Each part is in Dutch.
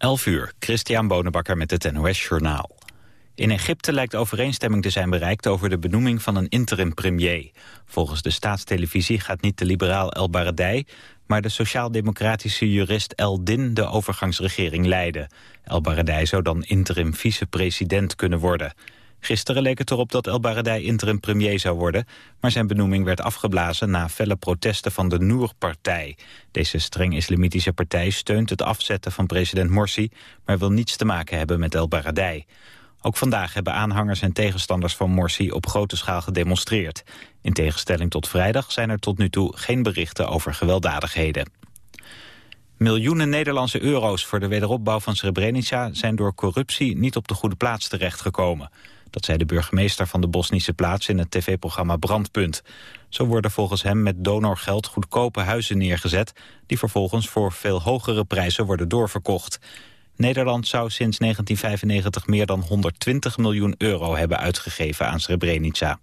11 uur, Christian Bonenbakker met het NOS Journaal. In Egypte lijkt overeenstemming te zijn bereikt over de benoeming van een interim-premier. Volgens de staatstelevisie gaat niet de liberaal El Baradei... maar de sociaal-democratische jurist El Din de overgangsregering leiden. El Baradei zou dan interim vicepresident kunnen worden. Gisteren leek het erop dat El Baradei interim premier zou worden... maar zijn benoeming werd afgeblazen na felle protesten van de Noor-partij. Deze streng islamitische partij steunt het afzetten van president Morsi... maar wil niets te maken hebben met El Baradei. Ook vandaag hebben aanhangers en tegenstanders van Morsi op grote schaal gedemonstreerd. In tegenstelling tot vrijdag zijn er tot nu toe geen berichten over gewelddadigheden. Miljoenen Nederlandse euro's voor de wederopbouw van Srebrenica zijn door corruptie niet op de goede plaats terechtgekomen. Dat zei de burgemeester van de Bosnische plaats in het tv-programma Brandpunt. Zo worden volgens hem met donorgeld goedkope huizen neergezet... die vervolgens voor veel hogere prijzen worden doorverkocht. Nederland zou sinds 1995 meer dan 120 miljoen euro hebben uitgegeven aan Srebrenica.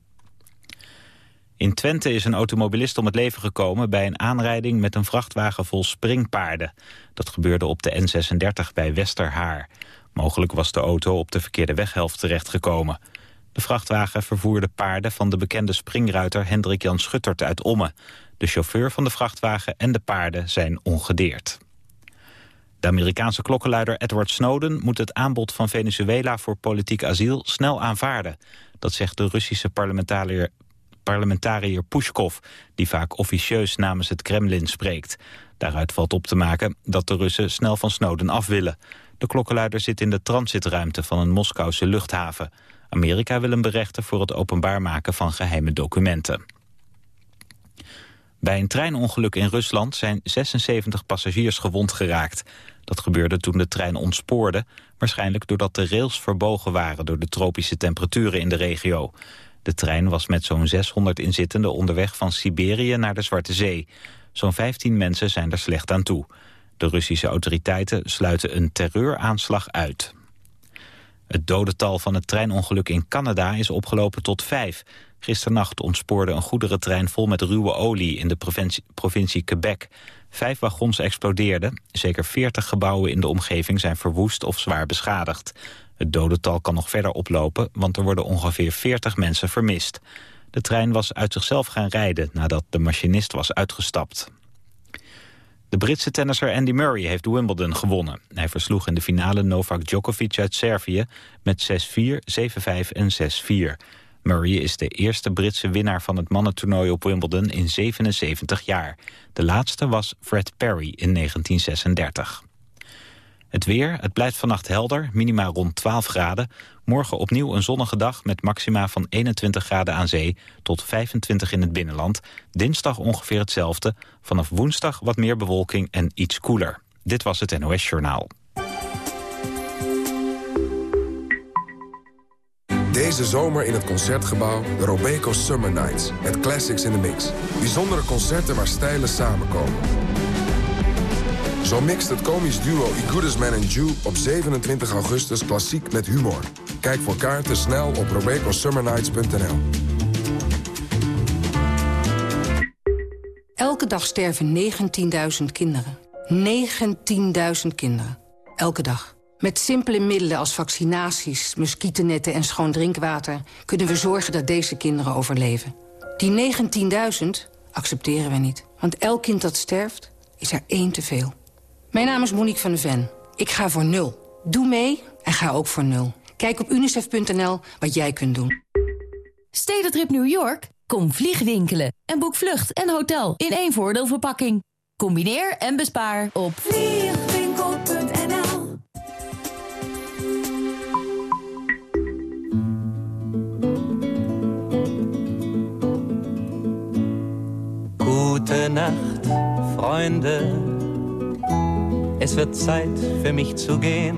In Twente is een automobilist om het leven gekomen bij een aanrijding met een vrachtwagen vol springpaarden. Dat gebeurde op de N36 bij Westerhaar. Mogelijk was de auto op de verkeerde weghelft terechtgekomen. De vrachtwagen vervoerde paarden van de bekende springruiter Hendrik Jan Schuttert uit Omme. De chauffeur van de vrachtwagen en de paarden zijn ongedeerd. De Amerikaanse klokkenluider Edward Snowden moet het aanbod van Venezuela voor politiek asiel snel aanvaarden. Dat zegt de Russische parlementariër, parlementariër Pushkov, die vaak officieus namens het Kremlin spreekt. Daaruit valt op te maken dat de Russen snel van Snowden af willen. De klokkenluider zit in de transitruimte van een Moskouse luchthaven. Amerika wil hem berechten voor het openbaar maken van geheime documenten. Bij een treinongeluk in Rusland zijn 76 passagiers gewond geraakt. Dat gebeurde toen de trein ontspoorde, waarschijnlijk doordat de rails verbogen waren door de tropische temperaturen in de regio. De trein was met zo'n 600 inzittenden onderweg van Siberië naar de Zwarte Zee. Zo'n 15 mensen zijn er slecht aan toe. De Russische autoriteiten sluiten een terreuraanslag uit. Het dodental van het treinongeluk in Canada is opgelopen tot vijf. Gisternacht ontspoorde een goederentrein vol met ruwe olie in de provincie, provincie Quebec. Vijf wagons explodeerden. Zeker veertig gebouwen in de omgeving zijn verwoest of zwaar beschadigd. Het dodental kan nog verder oplopen, want er worden ongeveer 40 mensen vermist. De trein was uit zichzelf gaan rijden nadat de machinist was uitgestapt. De Britse tennisser Andy Murray heeft Wimbledon gewonnen. Hij versloeg in de finale Novak Djokovic uit Servië met 6-4, 7-5 en 6-4. Murray is de eerste Britse winnaar van het mannentoernooi op Wimbledon in 77 jaar. De laatste was Fred Perry in 1936. Het weer, het blijft vannacht helder, minima rond 12 graden. Morgen opnieuw een zonnige dag met maxima van 21 graden aan zee... tot 25 in het binnenland. Dinsdag ongeveer hetzelfde. Vanaf woensdag wat meer bewolking en iets koeler. Dit was het NOS Journaal. Deze zomer in het Concertgebouw de Robeco Summer Nights. Met classics in the mix. Bijzondere concerten waar stijlen samenkomen. Zo mixt het komisch duo I Goodest Man and Jew op 27 augustus klassiek met humor. Kijk voor kaarten snel op robecosummernights.nl. Elke dag sterven 19.000 kinderen. 19.000 kinderen. Elke dag. Met simpele middelen als vaccinaties, muggennetten en schoon drinkwater... kunnen we zorgen dat deze kinderen overleven. Die 19.000 accepteren we niet. Want elk kind dat sterft, is er één te veel. Mijn naam is Monique van de Ven. Ik ga voor nul. Doe mee en ga ook voor nul. Kijk op unicef.nl wat jij kunt doen. Stedentrip New York? Kom vliegwinkelen en boek vlucht en hotel in één voordeelverpakking. Combineer en bespaar op vliegwinkel.nl Gute Nacht, Freunde. Es wird Zeit für mich zu gehen.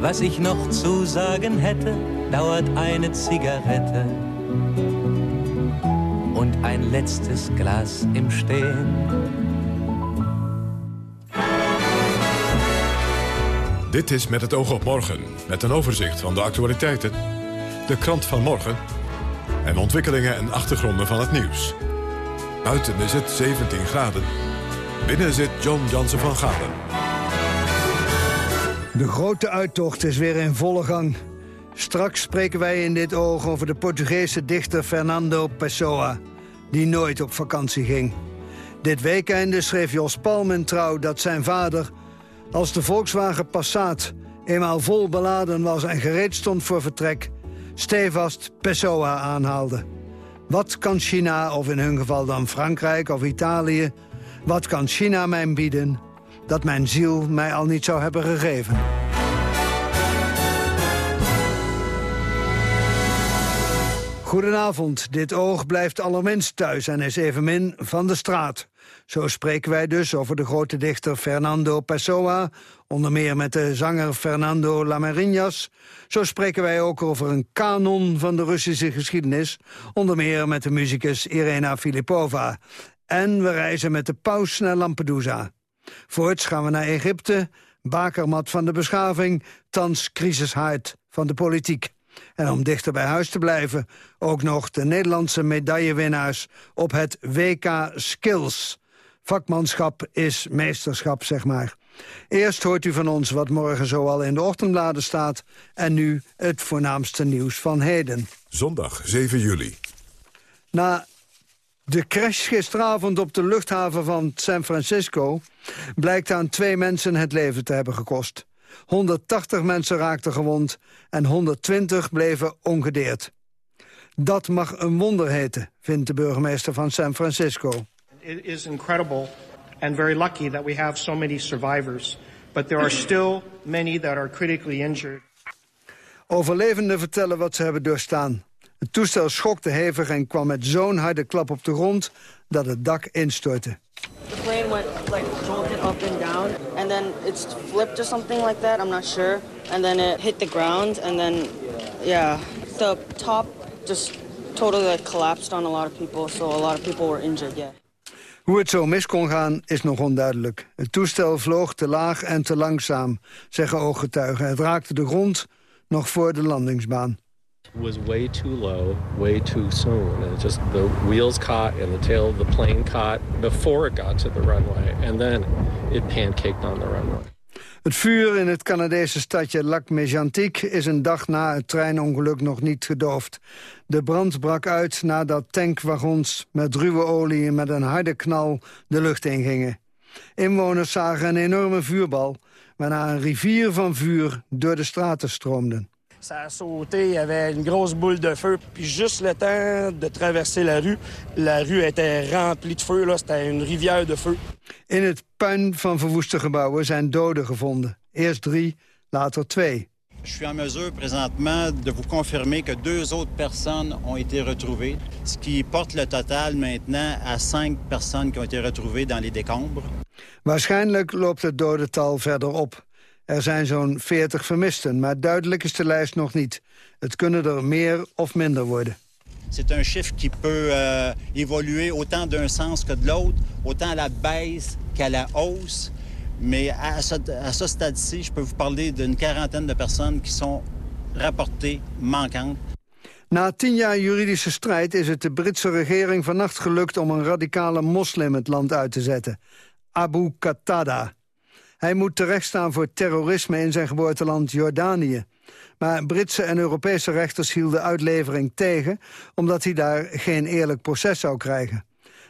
Was ich noch zu sagen hätte, dauert eine Zigarette und ein letztes Glas im Stehen. Dit is Met het oog op morgen, met een overzicht van de actualiteiten, de krant van morgen en ontwikkelingen en achtergronden van het nieuws. Buiten is het 17 graden. Binnen zit John Jansen van Galen. De grote uittocht is weer in volle gang. Straks spreken wij in dit oog over de Portugese dichter Fernando Pessoa... die nooit op vakantie ging. Dit weekende schreef Jos Palmen trouw dat zijn vader... als de Volkswagen Passat eenmaal vol beladen was en gereed stond voor vertrek... stevast Pessoa aanhaalde. Wat kan China, of in hun geval dan Frankrijk of Italië... wat kan China mij bieden dat mijn ziel mij al niet zou hebben gegeven? Goedenavond, dit oog blijft allerminst thuis en is evenmin van de straat. Zo spreken wij dus over de grote dichter Fernando Pessoa... onder meer met de zanger Fernando Lamarinas. Zo spreken wij ook over een kanon van de Russische geschiedenis... onder meer met de muzikus Irena Filipova. En we reizen met de paus naar Lampedusa. Voorts gaan we naar Egypte, bakermat van de beschaving... thans crisishaard van de politiek. En om dichter bij huis te blijven, ook nog de Nederlandse medaillewinnaars op het WK Skills. Vakmanschap is meesterschap, zeg maar. Eerst hoort u van ons wat morgen zoal in de ochtendbladen staat... en nu het voornaamste nieuws van heden. Zondag 7 juli. Na de crash gisteravond op de luchthaven van San Francisco... blijkt aan twee mensen het leven te hebben gekost. 180 mensen raakten gewond en 120 bleven ongedeerd. Dat mag een wonder heten, vindt de burgemeester van San Francisco. It is incredible and very lucky that we have so many survivors. But there are still many that are critically injured. Overlevenden vertellen wat ze hebben doorstaan. Het toestel schokte hevig en kwam met zo'n harde klap op de grond dat het dak instortte. The plane went like jolted up and down, and then it's flipped or something like that. I'm not sure. And then it hit the ground, and then yeah, the top just totally like collapsed on a lot of people. So a lot of people were injured. Yeah. Hoe het zo mis kon gaan is nog onduidelijk. Het toestel vloog te laag en te langzaam, zeggen ooggetuigen. Het raakte de grond nog voor de landingsbaan. Was way too low, way too soon. And just the wheels caught and the tail of the plane caught before it got to the runway. And then it pancaked on the runway. Het vuur in het Canadese stadje Lac-Mégantic is een dag na het treinongeluk nog niet gedoofd. De brand brak uit nadat tankwagons met ruwe olie met een harde knal de lucht ingingen. Inwoners zagen een enorme vuurbal, waarna een rivier van vuur door de straten stroomde. Ça a sauté, il y avait une grosse boule de feu. Puis juste le temps de traverser la rue, la rue était remplie de feu. C'était une rivière de feu. In het puin van verwoeste gebouwen zijn doden gevonden. Eerst drie, later twee. Je suis en mesure présentement de vous confirmer que deux autres personnes ont été retrouvées, ce qui porte le total maintenant à cinq personnes qui ont été retrouvées dans les décombres. Waarschijnlijk loopt het dodental verder op. Er zijn zo'n 40 vermisten, maar duidelijk is de lijst nog niet. Het kunnen er meer of minder worden. C'est un chiffre qui peut euh, évoluer autant d'un sens que de l'autre, autant à la baisse qu'à la hausse. Mais à ce, à ce stade-ci, je peux vous parler d'une quarantaine de personnes qui sont rapportées manquantes. Na tien jaar juridische strijd is het de Britse regering vannacht gelukt... om een radicale moslim het land uit te zetten. Abu Qatada. Hij moet terechtstaan voor terrorisme in zijn geboorteland Jordanië. Maar Britse en Europese rechters hielden uitlevering tegen... omdat hij daar geen eerlijk proces zou krijgen.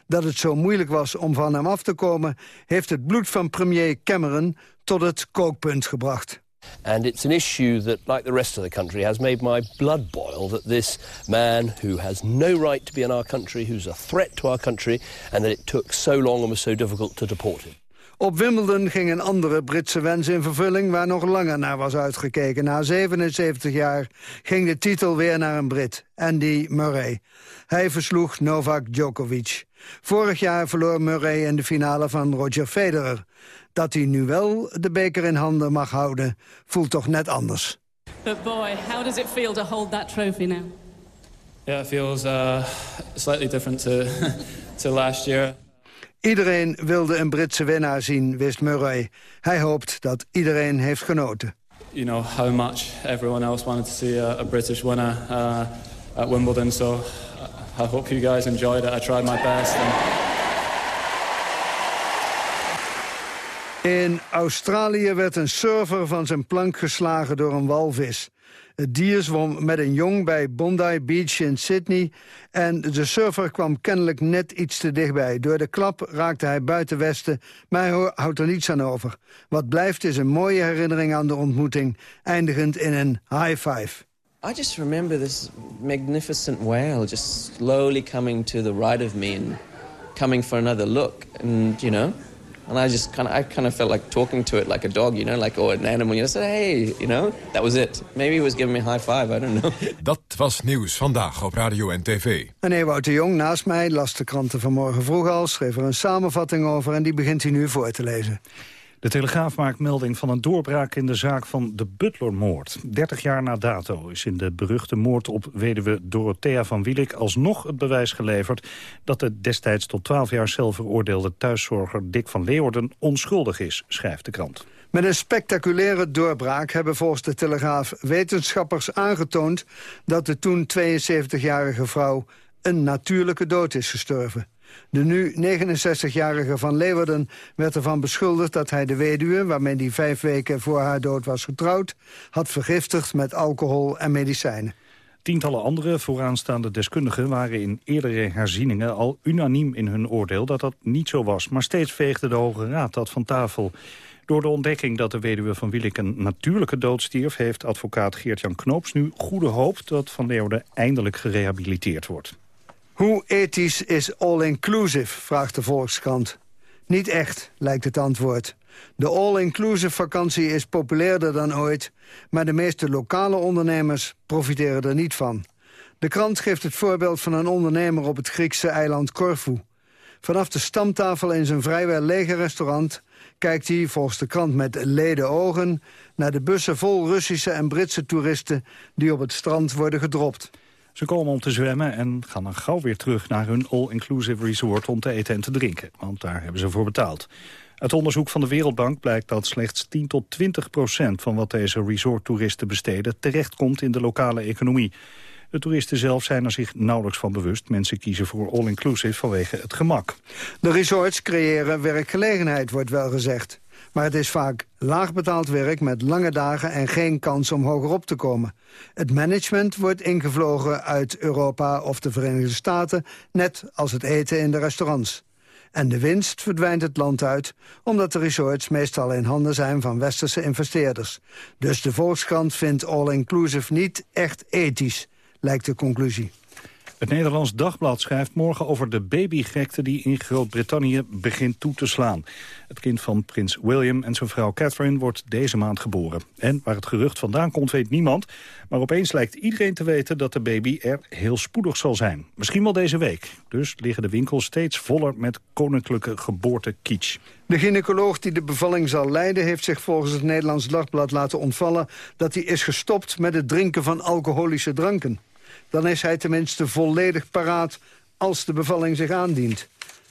Dat het zo moeilijk was om van hem af te komen... heeft het bloed van premier Cameron tot het kookpunt gebracht. And it's an issue that, like the rest of the country, has made my blood boil that this man who has no right to be in our country, who's a threat to our country, and that it took so long and was so difficult to deport him. Op Wimbledon ging een andere Britse wens in vervulling... waar nog langer naar was uitgekeken. Na 77 jaar ging de titel weer naar een Brit, Andy Murray. Hij versloeg Novak Djokovic. Vorig jaar verloor Murray in de finale van Roger Federer. Dat hij nu wel de beker in handen mag houden, voelt toch net anders. But boy, how does it feel to hold that trophy now? Yeah, it feels uh, slightly different to, to last year. Iedereen wilde een Britse winnaar zien, wist Murray. Hij hoopt dat iedereen heeft genoten. You know how much everyone else wanted to see a, a British winner uh, at Wimbledon, so uh, I hope you guys enjoyed it. I tried my best. And... In Australië werd een surfer van zijn plank geslagen door een walvis. Het dier zwom met een jong bij Bondi Beach in Sydney... en de surfer kwam kennelijk net iets te dichtbij. Door de klap raakte hij buiten Westen, maar hij houdt er niets aan over. Wat blijft is een mooie herinnering aan de ontmoeting... eindigend in een high five. I just remember this magnificent whale just slowly coming to the right of me... and coming for another look, and, you know... And I just kind of, I kind of felt like talking to it like a dog, you know, like or an animal. You know, said, hey, you know, that was it. Maybe he was giving me a high five. I don't know. Dat was nieuws vandaag op radio en tv. En Ewout de Jong naast mij las de kranten vanmorgen vroeg al, schreef er een samenvatting over en die begint hij nu voor te lezen. De Telegraaf maakt melding van een doorbraak in de zaak van de Butlermoord. 30 jaar na dato is in de beruchte moord op weduwe Dorothea van Wielik... alsnog het bewijs geleverd dat de destijds tot 12 jaar cel veroordeelde thuiszorger Dick van Leeuwarden onschuldig is, schrijft de krant. Met een spectaculaire doorbraak hebben volgens de Telegraaf wetenschappers aangetoond... dat de toen 72-jarige vrouw een natuurlijke dood is gestorven. De nu 69-jarige Van Leeuwarden werd ervan beschuldigd dat hij de weduwe... waarmee hij vijf weken voor haar dood was getrouwd... had vergiftigd met alcohol en medicijnen. Tientallen andere vooraanstaande deskundigen waren in eerdere herzieningen al unaniem in hun oordeel dat dat niet zo was. Maar steeds veegde de Hoge Raad dat van tafel. Door de ontdekking dat de weduwe van Wielik een natuurlijke dood stierf... heeft advocaat Geert-Jan Knoops nu goede hoop dat Van Leeuwarden eindelijk gerehabiliteerd wordt. Hoe ethisch is all-inclusive, vraagt de Volkskrant. Niet echt, lijkt het antwoord. De all-inclusive vakantie is populairder dan ooit... maar de meeste lokale ondernemers profiteren er niet van. De krant geeft het voorbeeld van een ondernemer op het Griekse eiland Corfu. Vanaf de stamtafel in zijn vrijwel lege restaurant... kijkt hij volgens de krant met leden ogen... naar de bussen vol Russische en Britse toeristen... die op het strand worden gedropt. Ze komen om te zwemmen en gaan dan gauw weer terug naar hun all-inclusive resort om te eten en te drinken. Want daar hebben ze voor betaald. Uit onderzoek van de Wereldbank blijkt dat slechts 10 tot 20 procent van wat deze resorttoeristen besteden terechtkomt in de lokale economie. De toeristen zelf zijn er zich nauwelijks van bewust. Mensen kiezen voor all-inclusive vanwege het gemak. De resorts creëren werkgelegenheid, wordt wel gezegd. Maar het is vaak laagbetaald werk met lange dagen en geen kans om hoger op te komen. Het management wordt ingevlogen uit Europa of de Verenigde Staten... net als het eten in de restaurants. En de winst verdwijnt het land uit... omdat de resorts meestal in handen zijn van westerse investeerders. Dus de Volkskrant vindt all-inclusive niet echt ethisch, lijkt de conclusie. Het Nederlands Dagblad schrijft morgen over de babygekte die in Groot-Brittannië begint toe te slaan. Het kind van prins William en zijn vrouw Catherine wordt deze maand geboren. En waar het gerucht vandaan komt weet niemand. Maar opeens lijkt iedereen te weten dat de baby er heel spoedig zal zijn. Misschien wel deze week. Dus liggen de winkels steeds voller met koninklijke geboortekitsch. De gynaecoloog die de bevalling zal leiden... heeft zich volgens het Nederlands Dagblad laten ontvallen... dat hij is gestopt met het drinken van alcoholische dranken dan is hij tenminste volledig paraat als de bevalling zich aandient.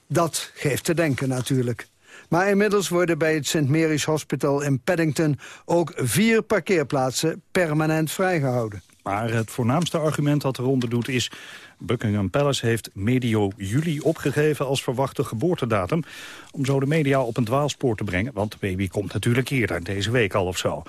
Dat geeft te denken natuurlijk. Maar inmiddels worden bij het St. Mary's Hospital in Paddington... ook vier parkeerplaatsen permanent vrijgehouden. Maar het voornaamste argument dat eronder doet is... Buckingham Palace heeft medio juli opgegeven als verwachte geboortedatum... om zo de media op een dwaalspoor te brengen. Want de baby komt natuurlijk eerder, deze week al of zo.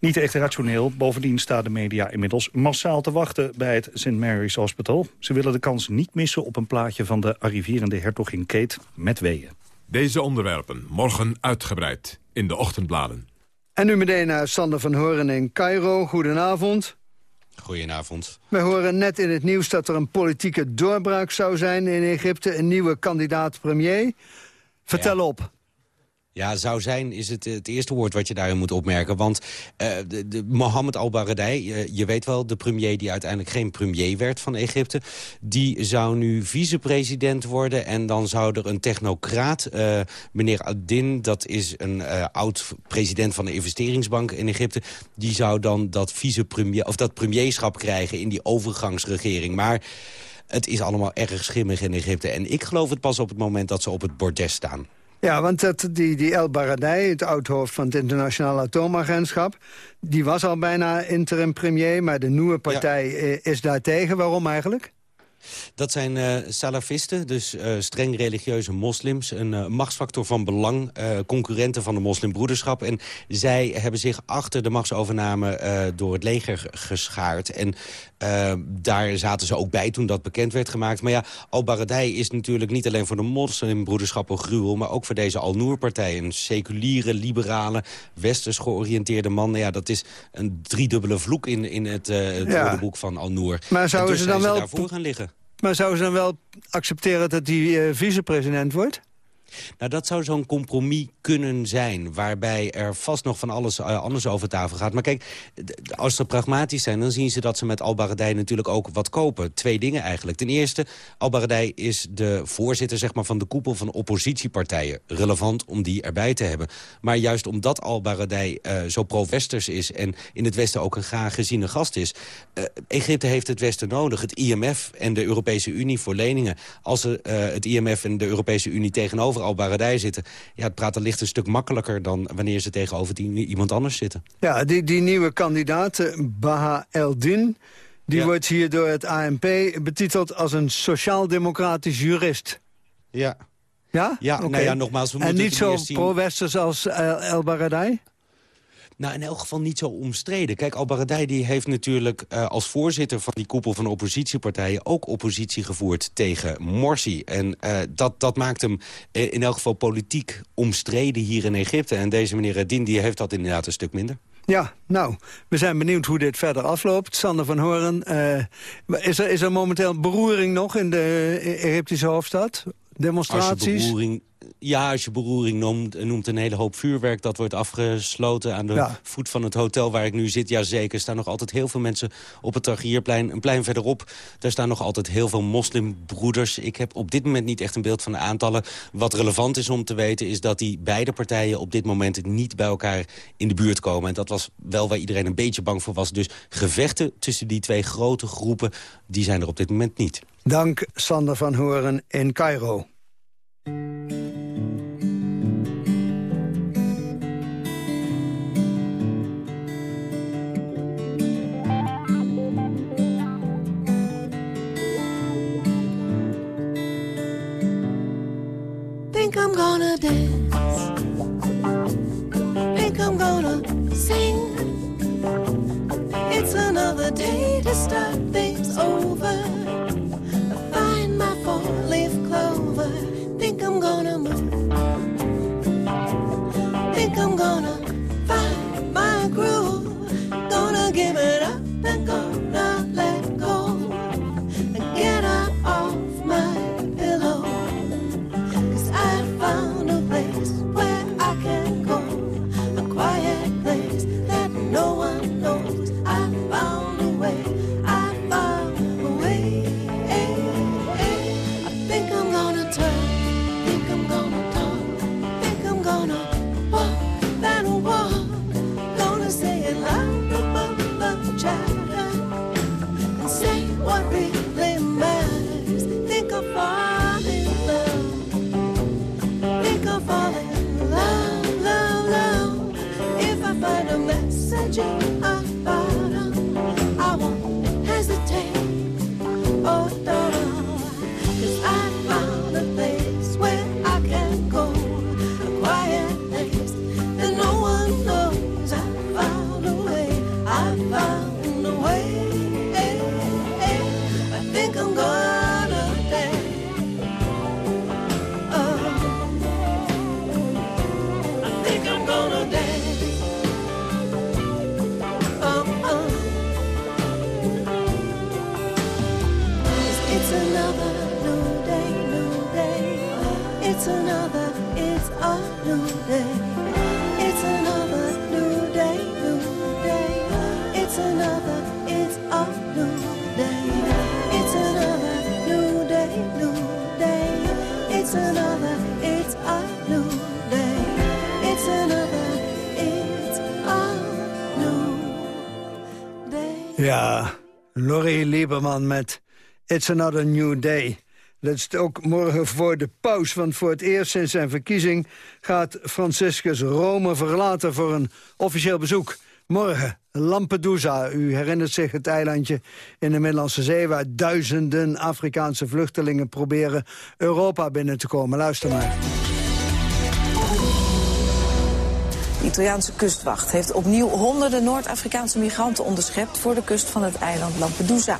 Niet echt rationeel. Bovendien staan de media inmiddels massaal te wachten bij het St. Mary's Hospital. Ze willen de kans niet missen op een plaatje van de arriverende hertogin Kate met weeën. Deze onderwerpen morgen uitgebreid in de ochtendbladen. En nu meteen naar Sander van Horen in Cairo. Goedenavond. Goedenavond. We horen net in het nieuws dat er een politieke doorbraak zou zijn in Egypte. Een nieuwe kandidaat-premier. Vertel op. Ja, zou zijn is het, het eerste woord wat je daarin moet opmerken. Want uh, de, de Mohammed al-Baradei, uh, je weet wel, de premier die uiteindelijk geen premier werd van Egypte... die zou nu vicepresident worden en dan zou er een technocraat... Uh, meneer Adin, dat is een oud-president van de investeringsbank in Egypte... die zou dan dat vicepremier of dat premierschap krijgen in die overgangsregering. Maar het is allemaal erg schimmig in Egypte. En ik geloof het pas op het moment dat ze op het bordes staan. Ja, want dat, die, die El Baradei, het oudhoofd van het internationaal atoomagentschap... die was al bijna interim premier, maar de nieuwe partij is daar tegen. Waarom eigenlijk? Dat zijn uh, salafisten, dus uh, streng religieuze moslims. Een uh, machtsfactor van belang, concurrenten van de moslimbroederschap. En zij hebben zich achter de machtsovername door het leger geschaard. En daar zaten ze ook bij toen dat bekend werd gemaakt. Maar ja, Al-Baradei is natuurlijk niet alleen voor de moslimbroederschap een gruwel... maar ook voor deze Al-Noor-partij. Een seculiere, liberale, westers georiënteerde man. Ja, dat is een driedubbele vloek in, in het, het ja. woordenboek van Al-Noor. Maar zouden dus ze dan wel daarvoor gaan liggen? Maar zouden ze dan wel accepteren dat hij uh, vicepresident wordt? Nou, dat zou zo'n compromis kunnen zijn... waarbij er vast nog van alles uh, anders over tafel gaat. Maar kijk, als ze pragmatisch zijn... dan zien ze dat ze met Al-Baradei natuurlijk ook wat kopen. Twee dingen eigenlijk. Ten eerste, Al-Baradei is de voorzitter zeg maar, van de koepel van oppositiepartijen. Relevant om die erbij te hebben. Maar juist omdat Al-Baradei uh, zo pro-westers is... en in het Westen ook een graag geziene gast is... Uh, Egypte heeft het Westen nodig. Het IMF en de Europese Unie voor leningen. Als ze het IMF en de Europese Unie tegenover Al-Baradei zitten... ja, het praten ligt een stuk makkelijker dan wanneer ze tegenover die, iemand anders zitten. Ja, die, die nieuwe kandidaat, eh, Baha Eldin... die ja. wordt hier door het ANP betiteld als een sociaal-democratisch jurist. Ja. Ja? Ja, okay. nou ja, nogmaals... We en niet zo pro-westers als El, El Baradei? Nou, in elk geval niet zo omstreden. Kijk, Al-Baradei die heeft natuurlijk uh, als voorzitter van die koepel van oppositiepartijen... ook oppositie gevoerd tegen Morsi. En uh, dat, dat maakt hem in elk geval politiek omstreden hier in Egypte. En deze meneer Adin die heeft dat inderdaad een stuk minder. Ja, nou, we zijn benieuwd hoe dit verder afloopt. Sander van Horen, is, er, is er momenteel beroering nog in de Egyptische hoofdstad? Demonstraties? Ja, als je beroering noemt, noemt een hele hoop vuurwerk... dat wordt afgesloten aan de ja. voet van het hotel waar ik nu zit. Jazeker, er staan nog altijd heel veel mensen op het Tagierplein. Een plein verderop, daar staan nog altijd heel veel moslimbroeders. Ik heb op dit moment niet echt een beeld van de aantallen. Wat relevant is om te weten is dat die beide partijen... op dit moment niet bij elkaar in de buurt komen. En dat was wel waar iedereen een beetje bang voor was. Dus gevechten tussen die twee grote groepen, die zijn er op dit moment niet. Dank Sander van Horen in Cairo. Think I'm gonna dance. Think I'm gonna sing. It's another day to start things over. I'm gonna move. Think I'm gonna find my groove. Gonna give it up and gonna Lieberman met It's Another New Day. Dat is ook morgen voor de paus, want voor het eerst sinds zijn verkiezing... gaat Franciscus Rome verlaten voor een officieel bezoek. Morgen, Lampedusa. U herinnert zich het eilandje in de Middellandse Zee... waar duizenden Afrikaanse vluchtelingen proberen Europa binnen te komen. Luister maar. De Italiaanse kustwacht heeft opnieuw honderden Noord-Afrikaanse migranten onderschept voor de kust van het eiland Lampedusa.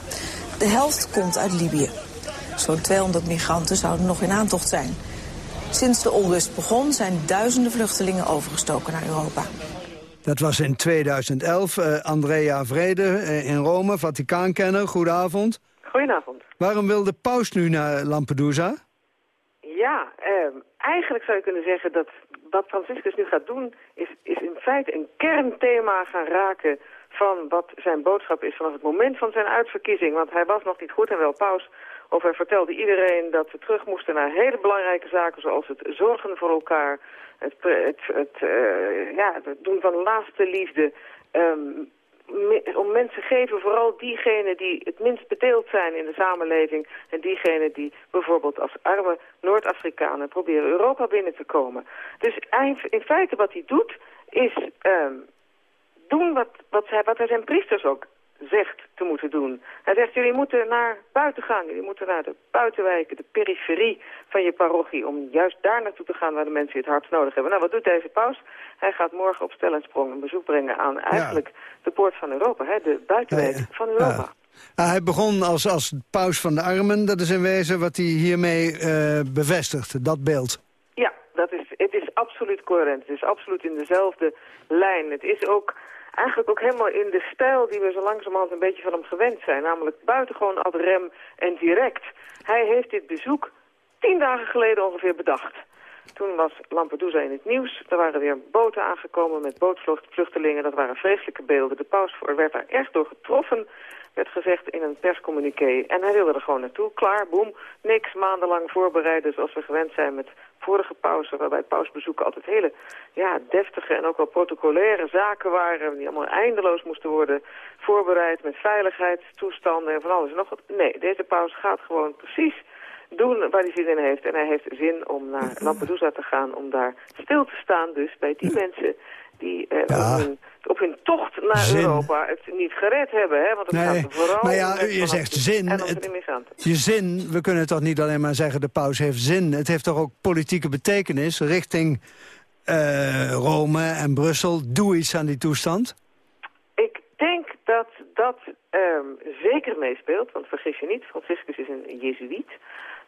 De helft komt uit Libië. Zo'n 200 migranten zouden nog in aantocht zijn. Sinds de onrust begon zijn duizenden vluchtelingen overgestoken naar Europa. Dat was in 2011. Eh, Andrea Vrede eh, in Rome, Vaticaankenner. Goedenavond. Goedenavond. Waarom wil de paus nu naar Lampedusa? Ja, ehm, eigenlijk zou je kunnen zeggen dat wat Franciscus nu gaat doen... Is, is in feite een kernthema gaan raken van wat zijn boodschap is... vanaf het moment van zijn uitverkiezing. Want hij was nog niet goed en wel paus. Of hij vertelde iedereen dat we terug moesten naar hele belangrijke zaken... zoals het zorgen voor elkaar, het, het, het, eh, ja, het doen van laatste liefde... Ehm, om mensen geven, vooral diegenen die het minst bedeeld zijn in de samenleving... en diegenen die bijvoorbeeld als arme Noord-Afrikanen proberen Europa binnen te komen. Dus in feite wat hij doet, is ehm, doen wat, wat, hij, wat hij zijn priesters ook zegt te moeten doen. Hij zegt, jullie moeten naar buiten gaan. Jullie moeten naar de buitenwijken, de periferie van je parochie... om juist daar naartoe te gaan waar de mensen het hardst nodig hebben. Nou, wat doet deze paus? Hij gaat morgen op stel en sprong een bezoek brengen aan eigenlijk de poort van Europa. Hè, de buitenwijk van Europa. Ah, hij begon als, als paus van de armen. Dat is in wezen wat hij hiermee eh, bevestigt, dat beeld. Ja, dat is, het is absoluut coherent. Het is absoluut in dezelfde lijn. Het is ook eigenlijk ook helemaal in de stijl die we zo langzamerhand een beetje van hem gewend zijn. Namelijk buitengewoon ad rem en direct. Hij heeft dit bezoek tien dagen geleden ongeveer bedacht. Toen was Lampedusa in het nieuws. Er waren weer boten aangekomen met bootvluchtelingen. Dat waren vreselijke beelden. De paus werd daar echt door getroffen, werd gezegd in een perscommuniqué. En hij wilde er gewoon naartoe. Klaar, boem. Niks maandenlang voorbereiden zoals we gewend zijn met vorige pauzen. Waarbij pausbezoeken altijd hele ja, deftige en ook wel protocolaire zaken waren. Die allemaal eindeloos moesten worden voorbereid met veiligheidstoestanden en van alles en nog wat. Nee, deze paus gaat gewoon precies doen waar hij zin in heeft. En hij heeft zin om naar Lampedusa te gaan, om daar stil te staan dus bij die mensen die eh, op, hun, op hun tocht naar Zin. Europa het niet gered hebben. Hè? Want het Nee, gaat vooral maar ja, je zegt zin, het-. Je zin, we kunnen toch niet alleen maar zeggen de paus heeft zin. Het heeft toch ook politieke betekenis richting eh, Rome en Brussel. Doe iets aan die toestand. Ik denk dat dat ehm, zeker meespeelt, want vergis je niet, Franciscus is een jezuïet.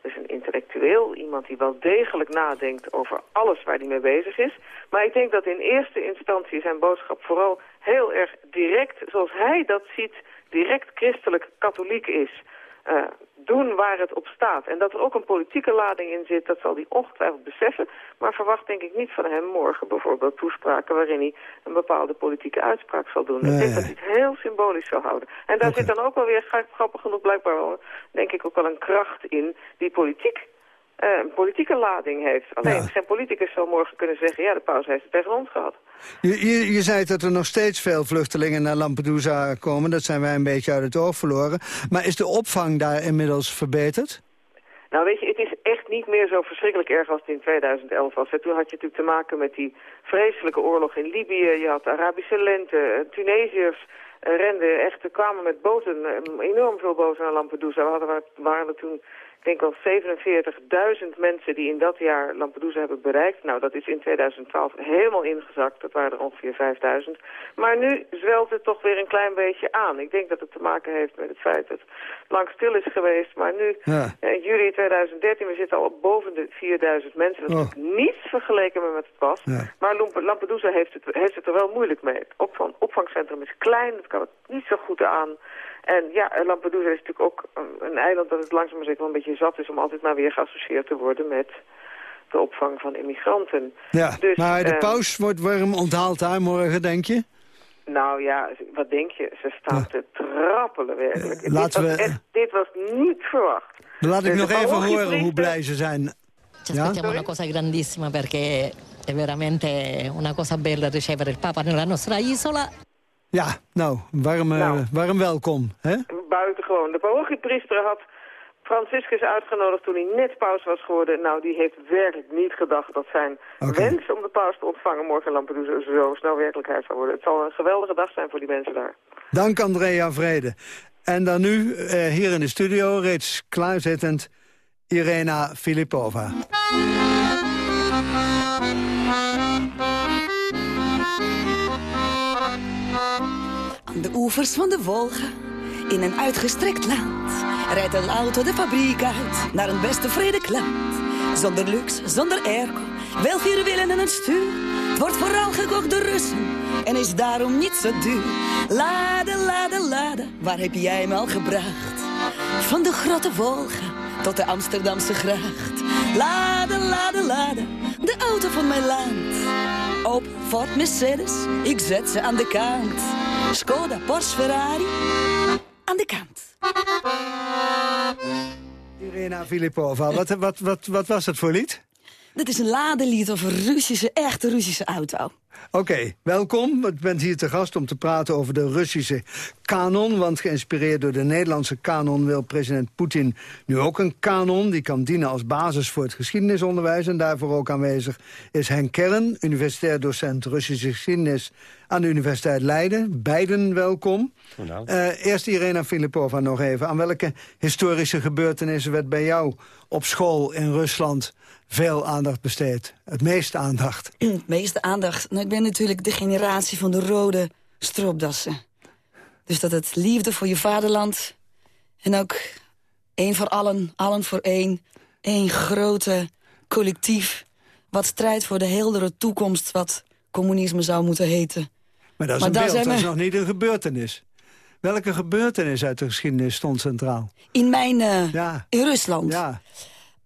Dus een intellectueel, iemand die wel degelijk nadenkt over alles waar hij mee bezig is. Maar ik denk dat in eerste instantie zijn boodschap vooral heel erg direct, zoals hij dat ziet, direct christelijk katholiek is. Eh, doen waar het op staat. En dat er ook een politieke lading in zit, dat zal hij ongetwijfeld beseffen. Maar verwacht denk ik niet van hem morgen bijvoorbeeld toespraken waarin hij een bepaalde politieke uitspraak zal doen. Ik denk dat hij het heel symbolisch zal houden. En daar zit dan ook wel weer, gra- grappig genoeg blijkbaar wel, denk ik ook wel een kracht in die politiek, een politieke lading heeft. Alleen geen politicus zal morgen kunnen zeggen, ja de paus heeft het tegen ons gehad. Je, je, je zei dat er nog steeds veel vluchtelingen naar Lampedusa komen. Dat zijn wij een beetje uit het oog verloren. Maar is de opvang daar inmiddels verbeterd? Nou weet je, het is echt niet meer zo verschrikkelijk erg als het in 2011 was. hè. Toen had je natuurlijk te maken met die vreselijke oorlog in Libië. Je had Arabische lente, eh, Tunesiërs eh, renden echt, eh, kwamen met boten, eh, enorm veel boten naar Lampedusa. We hadden, wa- waren er toen, ik denk wel 47.000 mensen die in dat jaar Lampedusa hebben bereikt. Nou, dat is in 2012 helemaal ingezakt. Dat waren er ongeveer 5000. Maar nu zwelt het toch weer een klein beetje aan. Ik denk dat het te maken heeft met het feit dat het lang stil is geweest. Maar nu, Ja. in juli 2013, we zitten al op boven de 4000 mensen. Dat is Oh. niets vergeleken met wat het was. Ja. Maar Lamp- Lampedusa heeft het, heeft het er wel moeilijk mee. Het opvang, opvangcentrum is klein, het kan het niet zo goed aan. En ja, eh, Lampedusa is natuurlijk ook een, eiland dat het langzaam maar zeker wel een beetje zat is... om altijd maar weer geassocieerd te worden met de opvang van immigranten. Ja, Dus, maar de ehm, paus wordt warm onthaald daar morgen, denk je? Nou ja, wat denk je? Ze staan te trappelen werkelijk. Dit laten was we- echt- dit was niet verwacht. Dan laat ik Dus nog de even horen hoe blij ze zijn. Ci Ja? aspettiamo una cosa grandissima perché è veramente una cosa bella ricevere il Papa nella nostra isola. Ja, nou, warm, eh, Nou. warm welkom. Hè? buitengewoon. De parochiepriester had Franciscus uitgenodigd toen hij net paus was geworden. Nou, die heeft werkelijk niet gedacht dat zijn wens om de paus te ontvangen morgen in Lampedusa zo snel werkelijkheid zou worden. Het zal een geweldige dag zijn voor die mensen daar. Dank Andrea Vrede. En dan nu, eh, hier in de studio, reeds klaarzittend, Irena Filipova. De oevers van de Volga, in een uitgestrekt land, rijdt een auto de fabriek uit naar een beste vrede klant. Zonder luxe, zonder airco, wel vier wielen en een stuur. Het wordt vooral gekocht door Russen en is daarom niet zo duur. Laden, laden, laden, waar heb jij me al gebracht? Van de grote Volga tot de Amsterdamse gracht. Laden, laden, laden, de auto van mijn land. Op Ford Mercedes, ik zet ze aan de kant. Skoda, Porsche, Ferrari, aan de kant. Irena Filipova, wat, wat, wat, wat was het voor lied? Dit is een ladelied over een Russische, echte Russische auto. Oké, welkom. Ik bent hier te gast om te praten over de Russische kanon. Want geïnspireerd door de Nederlandse kanon wil president Poetin nu ook een kanon. Die kan dienen als basis voor het geschiedenisonderwijs. En daarvoor ook aanwezig is Henk Kern, universitair docent Russische geschiedenis aan de Universiteit Leiden. Beiden welkom. Uh, eerst Irena Filipova nog even. Aan welke historische gebeurtenissen werd bij jou op school in Rusland veel aandacht besteed? Het meeste aandacht? Het meeste aandacht? Nou, ik ben natuurlijk de generatie van de rode stropdassen. Dus dat het liefde voor je vaderland... en ook één voor allen, allen voor één... één grote collectief... wat strijdt voor de heldere toekomst... wat communisme zou moeten heten. Maar dat is een beeld, dat is nog niet een gebeurtenis. Welke gebeurtenis uit de geschiedenis stond centraal? In mijn... Uh, ja. In Rusland? Ja.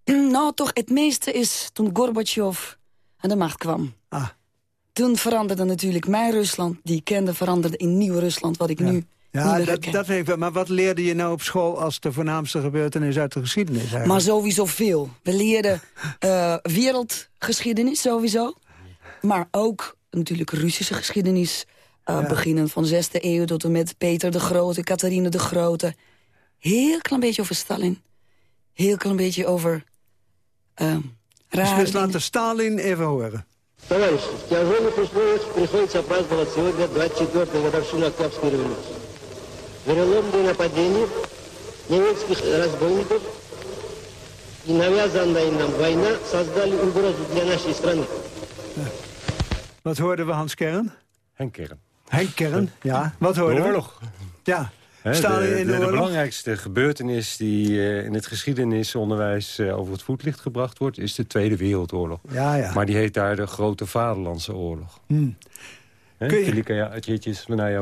Nou, toch het meeste is toen Gorbachev aan de macht kwam. Ah. Toen veranderde natuurlijk mijn Rusland, die ik kende, veranderde in nieuw Rusland, wat ik nu ja, dat, dat weet ik Maar wat leerde je nou op school als de voornaamste gebeurtenis uit de geschiedenis? Eigenlijk? Maar sowieso veel. We leerden uh, wereldgeschiedenis sowieso. Maar ook natuurlijk Russische geschiedenis. Uh, ja. Beginnen van de 6e eeuw tot en met Peter de Grote, Catharine de Grote. Heel klein beetje over Stalin. Heel klein beetje over... Uh, dus we laten Stalin even horen. Товарищи, в тяжелых условиях приходится праздновать сегодня 24-ю годовщину Октябрьской революции. Вероломные нападения немецких разбойников и навязанная нам война создали угрозу для нашей страны. Wat hoorden we, Hans Kern? Henk Kern. Henk Kern, ja. Wat hoorden we? oorlog. Ja. He, de, de, de, belangrijkste gebeurtenis die uh, in het geschiedenisonderwijs uh, over het voetlicht gebracht wordt... is de Tweede Wereldoorlog. Ja, ja. Maar die heet daar de Grote Vaderlandse Oorlog. Hmm. Velika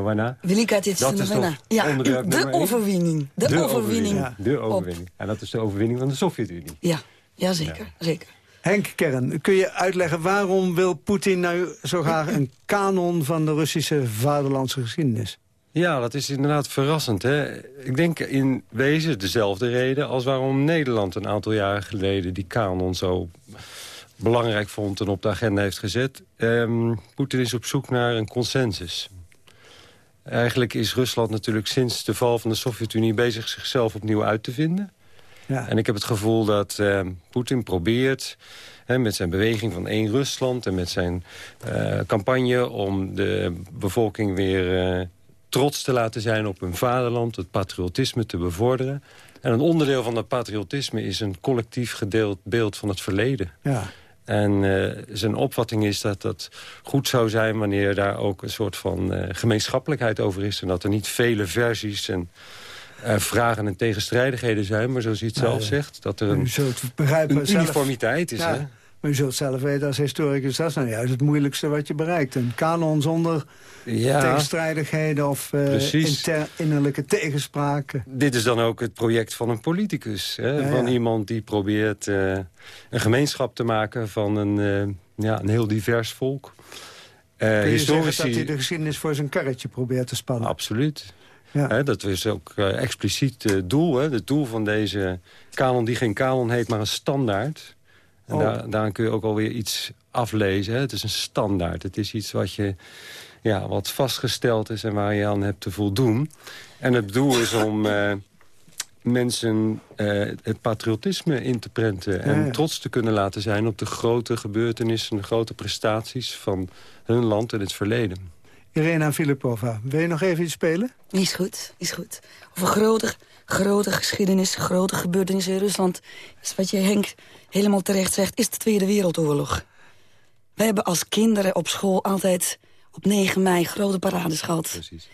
Wana. Velika Wana. Ja, de overwinning. De, de overwinning. Ja. De overwinning. En dat is de overwinning van de Sovjet-Unie. Ja, ja zeker. Ja. zeker. Henk Kern, kun je uitleggen waarom wil Poetin nou zo graag een kanon van de Russische vaderlandse geschiedenis? Ja, dat is inderdaad verrassend. Hè? Ik denk in wezen dezelfde reden als waarom Nederland een aantal jaren geleden die kanon zo belangrijk vond en op de agenda heeft gezet. Um, Poetin is op zoek naar een consensus. Eigenlijk is Rusland natuurlijk sinds de val van de Sovjet-Unie bezig zichzelf opnieuw uit te vinden. Ja. En ik heb het gevoel dat uh, Poetin probeert hè, met zijn beweging van één Rusland... en met zijn uh, campagne om de bevolking weer uh, trots te laten zijn op hun vaderland... het patriotisme te bevorderen. En een onderdeel van dat patriotisme is een collectief gedeeld beeld van het verleden. Ja. En uh, zijn opvatting is dat dat goed zou zijn... wanneer daar ook een soort van uh, gemeenschappelijkheid over is... en dat er niet vele versies en uh, vragen en tegenstrijdigheden zijn... maar zoals hij het zelf zegt, dat er een, een uniformiteit is. Ja. Hè? Maar u zult zelf weten als historicus, dat is nou juist het moeilijkste wat je bereikt. Een kanon zonder ja, tegenstrijdigheden of uh, inter, innerlijke tegenspraken. Dit is dan ook het project van een politicus. Hè? Ja, van iemand die probeert uh, een gemeenschap te maken van een, uh, ja, een heel divers volk. Kun je historici... dat hij de geschiedenis voor zijn karretje probeert te spannen? Absoluut. Ja. He, dat is ook uh, expliciet het doel. Hè? Het doel van deze kanon die geen kanon heet, maar een standaard. En oh. daar, daaraan kun je ook alweer iets aflezen. Hè? Het is een standaard. Het is iets wat, je, ja, wat vastgesteld is en waar je aan hebt te voldoen. En het doel is om uh, mensen eh, het patriotisme in te prenten... en Ja, ja. trots te kunnen laten zijn op de grote gebeurtenissen... de grote prestaties van hun land in het verleden. Irena Filipova, wil je nog even iets spelen? Is goed, is goed. Over grote, grote geschiedenis, grote gebeurtenissen in Rusland. is wat je Henk helemaal terecht zegt, is de Tweede Wereldoorlog. Wij hebben als kinderen op school altijd op 9 mei grote parades gehad. Precies.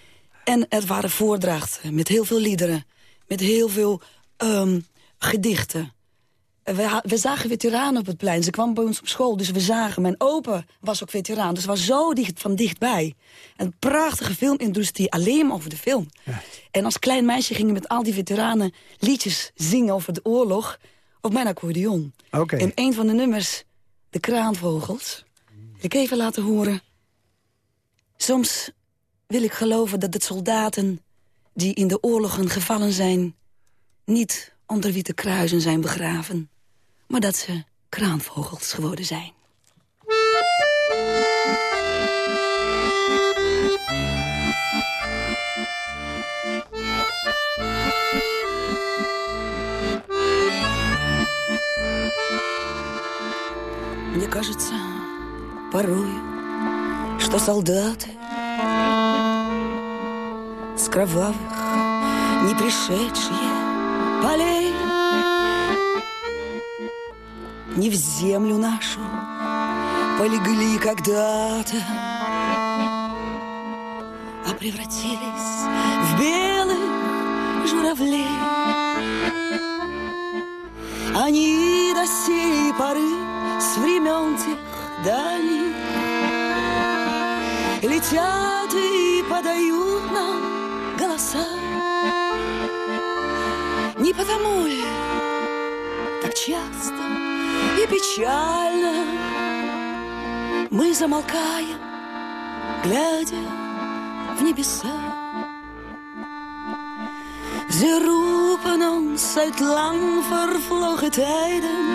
En het waren voordrachten met heel veel liederen. Met heel veel ehm, gedichten. We, zagen veteranen op het plein. Ze kwam bij ons op school, dus we zagen. Mijn opa was ook veteraan, dus was zo dicht, van dichtbij. Een prachtige filmindustrie, alleen maar over de film. En als klein meisje gingen met al die veteranen liedjes zingen over de oorlog... op mijn accordeon. Oké. En een van de nummers, de kraanvogels... wil ik even laten horen. Soms wil ik geloven dat de soldaten die in de oorlogen gevallen zijn... niet onder witte kruisen zijn begraven... maar dat ze kraanvogels geworden zijn. Мне кажется порой, что солдаты с кровавых, не пришедшие полей не в землю нашу полегли когда-то, а превратились в белых журавлей. Они до сей поры с времен тех дальних Летят и подают нам голоса Не потому ли так часто и печально Мы замолкаем, глядя в небеса Ze roepen ons uit lang vervlogen tijden.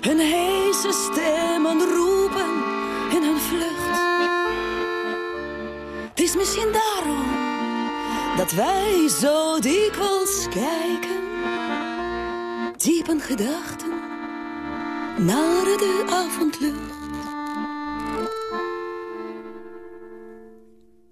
Hun heese stemmen roepen in hun vlucht. Het is misschien daarom dat wij zo dikwijls kijken. Diep in gedachten naar de avondlucht.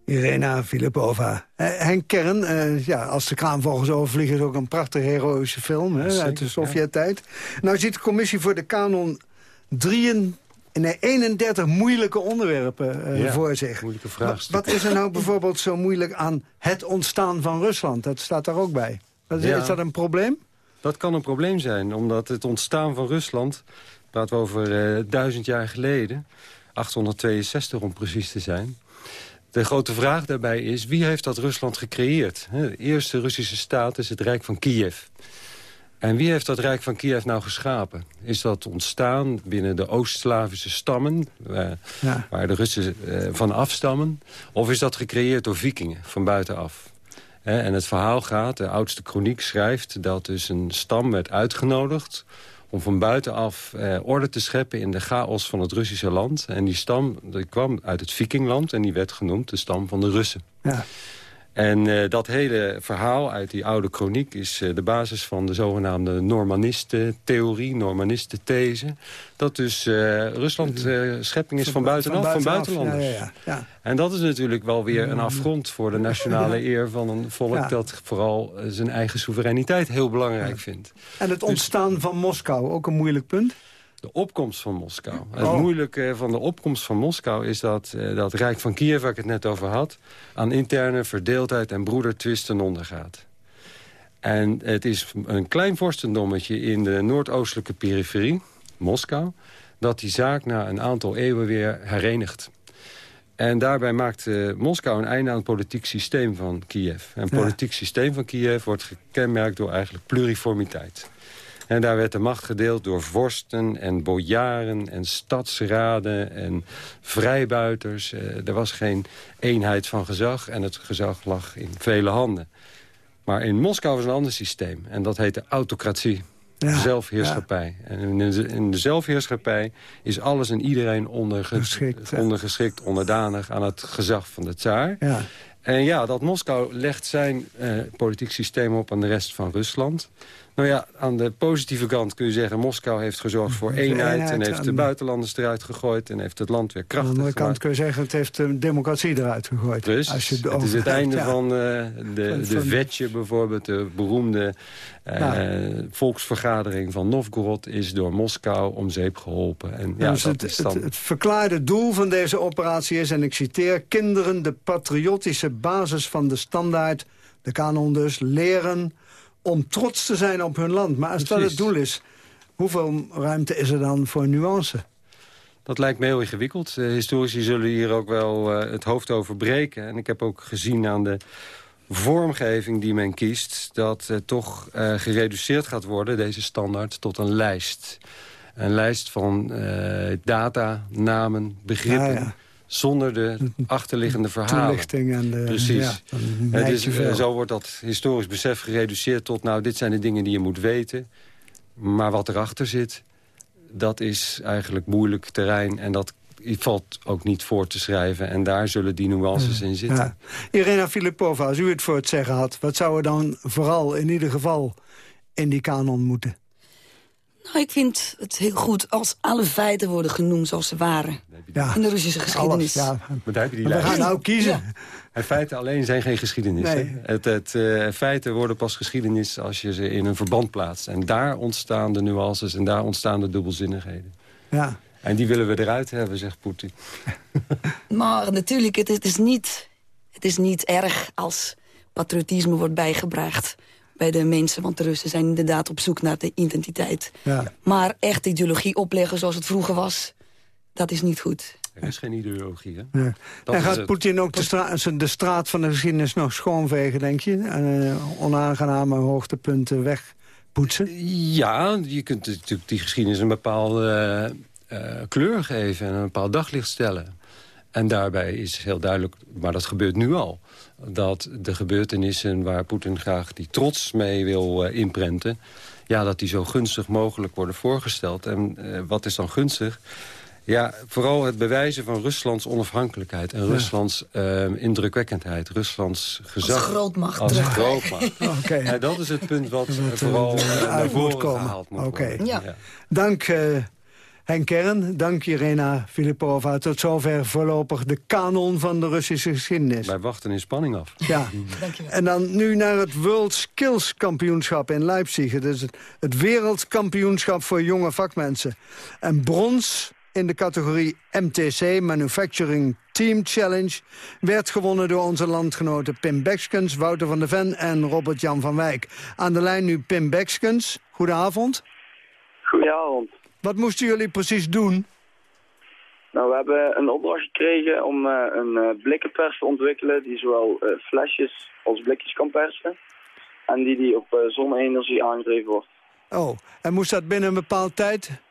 Irena Filipova. Eh, Henk Kern, eh, ja, als de kraanvogels overvliegen... is ook een prachtig heroïsche film hè, Zeker, uit de Sovjet-tijd. Nou ziet de commissie voor de kanon 3, nee, 31 moeilijke onderwerpen eh, Ja, voor zich. moeilijke Wat, vraagstukken. wat is er nou bijvoorbeeld zo moeilijk aan het ontstaan van Rusland? Dat staat daar ook bij. Wat- Ja. Is dat een probleem? Dat kan een probleem zijn, omdat het ontstaan van Rusland... praten we over eh, duizend jaar geleden, 862 om precies te zijn... De grote vraag daarbij is, wie heeft dat Rusland gecreëerd? De eerste Russische staat is het Rijk van Kiev. En wie heeft dat Rijk van Kiev nou geschapen? Is dat ontstaan binnen de Oost-Slavische stammen... eh, Ja. waar de Russen eh, van afstammen? Of is dat gecreëerd door vikingen van buitenaf? En het verhaal gaat, de oudste kroniek schrijft... dat dus een stam werd uitgenodigd om van buitenaf eh, orde te scheppen in de chaos van het Russische land. En die stam die kwam uit het vikingland en die werd genoemd de stam van de Russen. Ja. En eh, dat hele verhaal uit die oude kroniek is eh, de basis van de zogenaamde Normanistentheorie, Normanistenthese. Dat dus eh, Rusland eh, schepping is van, buitenaf, van, buitenlanders. Ja, ja, ja. En dat is natuurlijk wel weer een affront voor de nationale eer van een volk... Dat vooral zijn eigen soevereiniteit heel belangrijk vindt. En het ontstaan van Moskou, ook een moeilijk punt? De opkomst van Moskou. Het Oh. moeilijke van de opkomst van Moskou is dat eh, dat Rijk van Kiev, waar ik het net over had... aan interne verdeeldheid en broedertwisten ondergaat. En het is een klein vorstendommetje in de noordoostelijke periferie, Moskou... dat die zaak na een aantal eeuwen weer herenigt. En daarbij maakt eh, Moskou een einde aan het politiek systeem van Kiev. En het Ja. politiek systeem van Kiev wordt gekenmerkt door eigenlijk pluriformiteit. En daar werd de macht gedeeld door vorsten en bojaren en stadsraden en vrijbuiters. Eh, er was geen eenheid van gezag en het gezag lag in vele handen. Maar in Moskou was een ander systeem en dat heette autocratie. Ja, zelfheerschappij. En in de, in de zelfheerschappij is alles en iedereen onderge- Geschikt, ja. ondergeschikt, onderdanig aan het gezag van de tsaar. Ja. En ja, dat Moskou legt zijn eh, politiek systeem op aan de rest van Rusland. Nou ja, aan de positieve kant kun je zeggen... Moskou heeft gezorgd voor eenheid, eenheid en heeft de en- buitenlanders eruit gegooid... en heeft het land weer Aan de krachtig andere kant gemaakt. kun je zeggen, het heeft de democratie eruit gegooid. Dus Als je het is het einde ja. van eh, de, Van- de van- Vetje bijvoorbeeld, de beroemde eh, volksvergadering van Novgorod... is door Moskou om zeep geholpen. En ja, dus dat het, dan... het, het verklaarde doel van deze operatie is, en ik citeer... kinderen de patriotische basis van de standaard, de kanon dus, leren... om trots te zijn op hun land. Maar als dat het doel is, hoeveel ruimte is er dan voor nuance? Dat lijkt me heel ingewikkeld. Eh, historici zullen hier ook wel eh, het hoofd over breken. En ik heb ook gezien aan de vormgeving die men kiest... dat eh, toch gereduceerd gaat worden, deze standaard, tot een lijst. Een lijst van data, namen, begrippen... Ja, ja. Zonder de achterliggende verhalen. Toelichting en de... Precies. Ja, is, je eh, zo wordt dat historisch besef gereduceerd tot... nou, dit zijn de dingen die je moet weten. Maar wat erachter zit, dat is eigenlijk moeilijk terrein... en dat valt ook niet voor te schrijven. En daar zullen die nuances in zitten. Ja. Irena Filipova, als u het voor het zeggen had... wat zou er dan vooral in ieder geval in die kanon moeten? Nou, ik vind het heel goed als alle feiten worden genoemd zoals ze waren. Ja. In de Russische geschiedenis. Alles, ja. Maar daar heb je die We gaan nou kiezen. En feiten alleen zijn geen geschiedenis. Nee. hè? Het, het, eh, feiten worden pas geschiedenis als je ze in een verband plaatst. En daar ontstaan de nuances en daar ontstaan de dubbelzinnigheden. Ja. En die willen we eruit hebben, zegt Poetin. Maar natuurlijk, het is, het, is niet, het is niet erg als patriotisme wordt bijgebracht bij de mensen. Want de Russen zijn inderdaad op zoek naar de identiteit. Ja. Maar echt ideologie opleggen zoals het vroeger was, dat is niet goed. Er is geen ideologie, hè? Ja. Dat en gaat. Poetin ook de, stra de straat van de geschiedenis nog schoonvegen, denk je? En eh, onaangename hoogtepunten wegpoetsen? Ja, je kunt natuurlijk die geschiedenis een bepaalde eh, eh, kleur geven... en een bepaald daglicht stellen. En daarbij is heel duidelijk, maar dat gebeurt nu al... dat de gebeurtenissen waar Poetin graag die trots mee wil eh, inprenten... ja, dat die zo gunstig mogelijk worden voorgesteld. En eh, wat is dan gunstig? Ja, vooral het bewijzen van Ruslands onafhankelijkheid... en Ja. Ruslands eh, indrukwekkendheid, Ruslands gezag. grootmacht Als grootmacht. Oké. Ja, dat is het punt wat, Wat, vooral naar voren komen. gehaald moet Oké. worden. Ja. Dank eh, Henk Kern, dank Irena Filipova. Tot zover voorlopig de kanon van de Russische geschiedenis. Wij wachten in spanning af. Ja. En dan nu naar het World Skills Kampioenschap in Leipzig. Het is het, het wereldkampioenschap voor jonge vakmensen. En brons in de categorie MTC, Manufacturing Team Challenge... werd gewonnen door onze landgenoten Pim Bekskens, Wouter van der Ven en Robert-Jan van Wijk. Aan de lijn nu Pim Bekskens. Goedenavond. Goedenavond. Wat moesten jullie precies doen? Nou, we hebben een opdracht gekregen om eh, een eh, blikkenpers te ontwikkelen die zowel eh, flesjes als blikjes kan persen. En die, die op zonne-energie aangedreven wordt. Oh, en moest dat binnen een bepaalde tijd?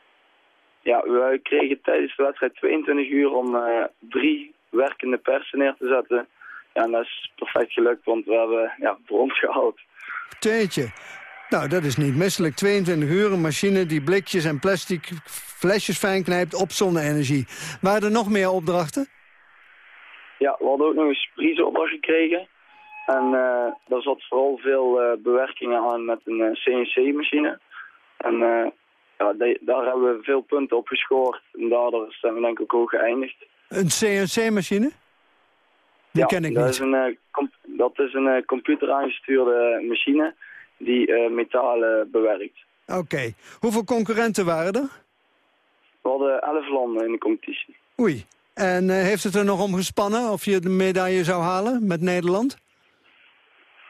Ja, we kregen tijdens de wedstrijd 22 uur om drie werkende persen neer te zetten. Ja, en dat is perfect gelukt, want we hebben ja, brons gehaald. Teetje. Nou, dat is niet misselijk. 22 uur, een machine die blikjes en plastic flesjes fijn knijpt op zonne-energie. Waren er nog meer opdrachten? Ja, we hadden ook nog een spriezenopdracht gekregen. En eh daar zat vooral veel eh, bewerkingen aan met een eh, CNC-machine. En ja, die- daar hebben we veel punten op gescoord. En daardoor zijn we denk ik ook hoog geëindigd. Een CNC-machine? Die ja, ken ik dat niet. Is een, dat is een computer aangestuurde machine die eh, metalen bewerkt. Oké. Hoeveel concurrenten waren er? We hadden elf landen in de competitie. Oei. En eh, heeft het er nog om gespannen of je de medaille zou halen met Nederland?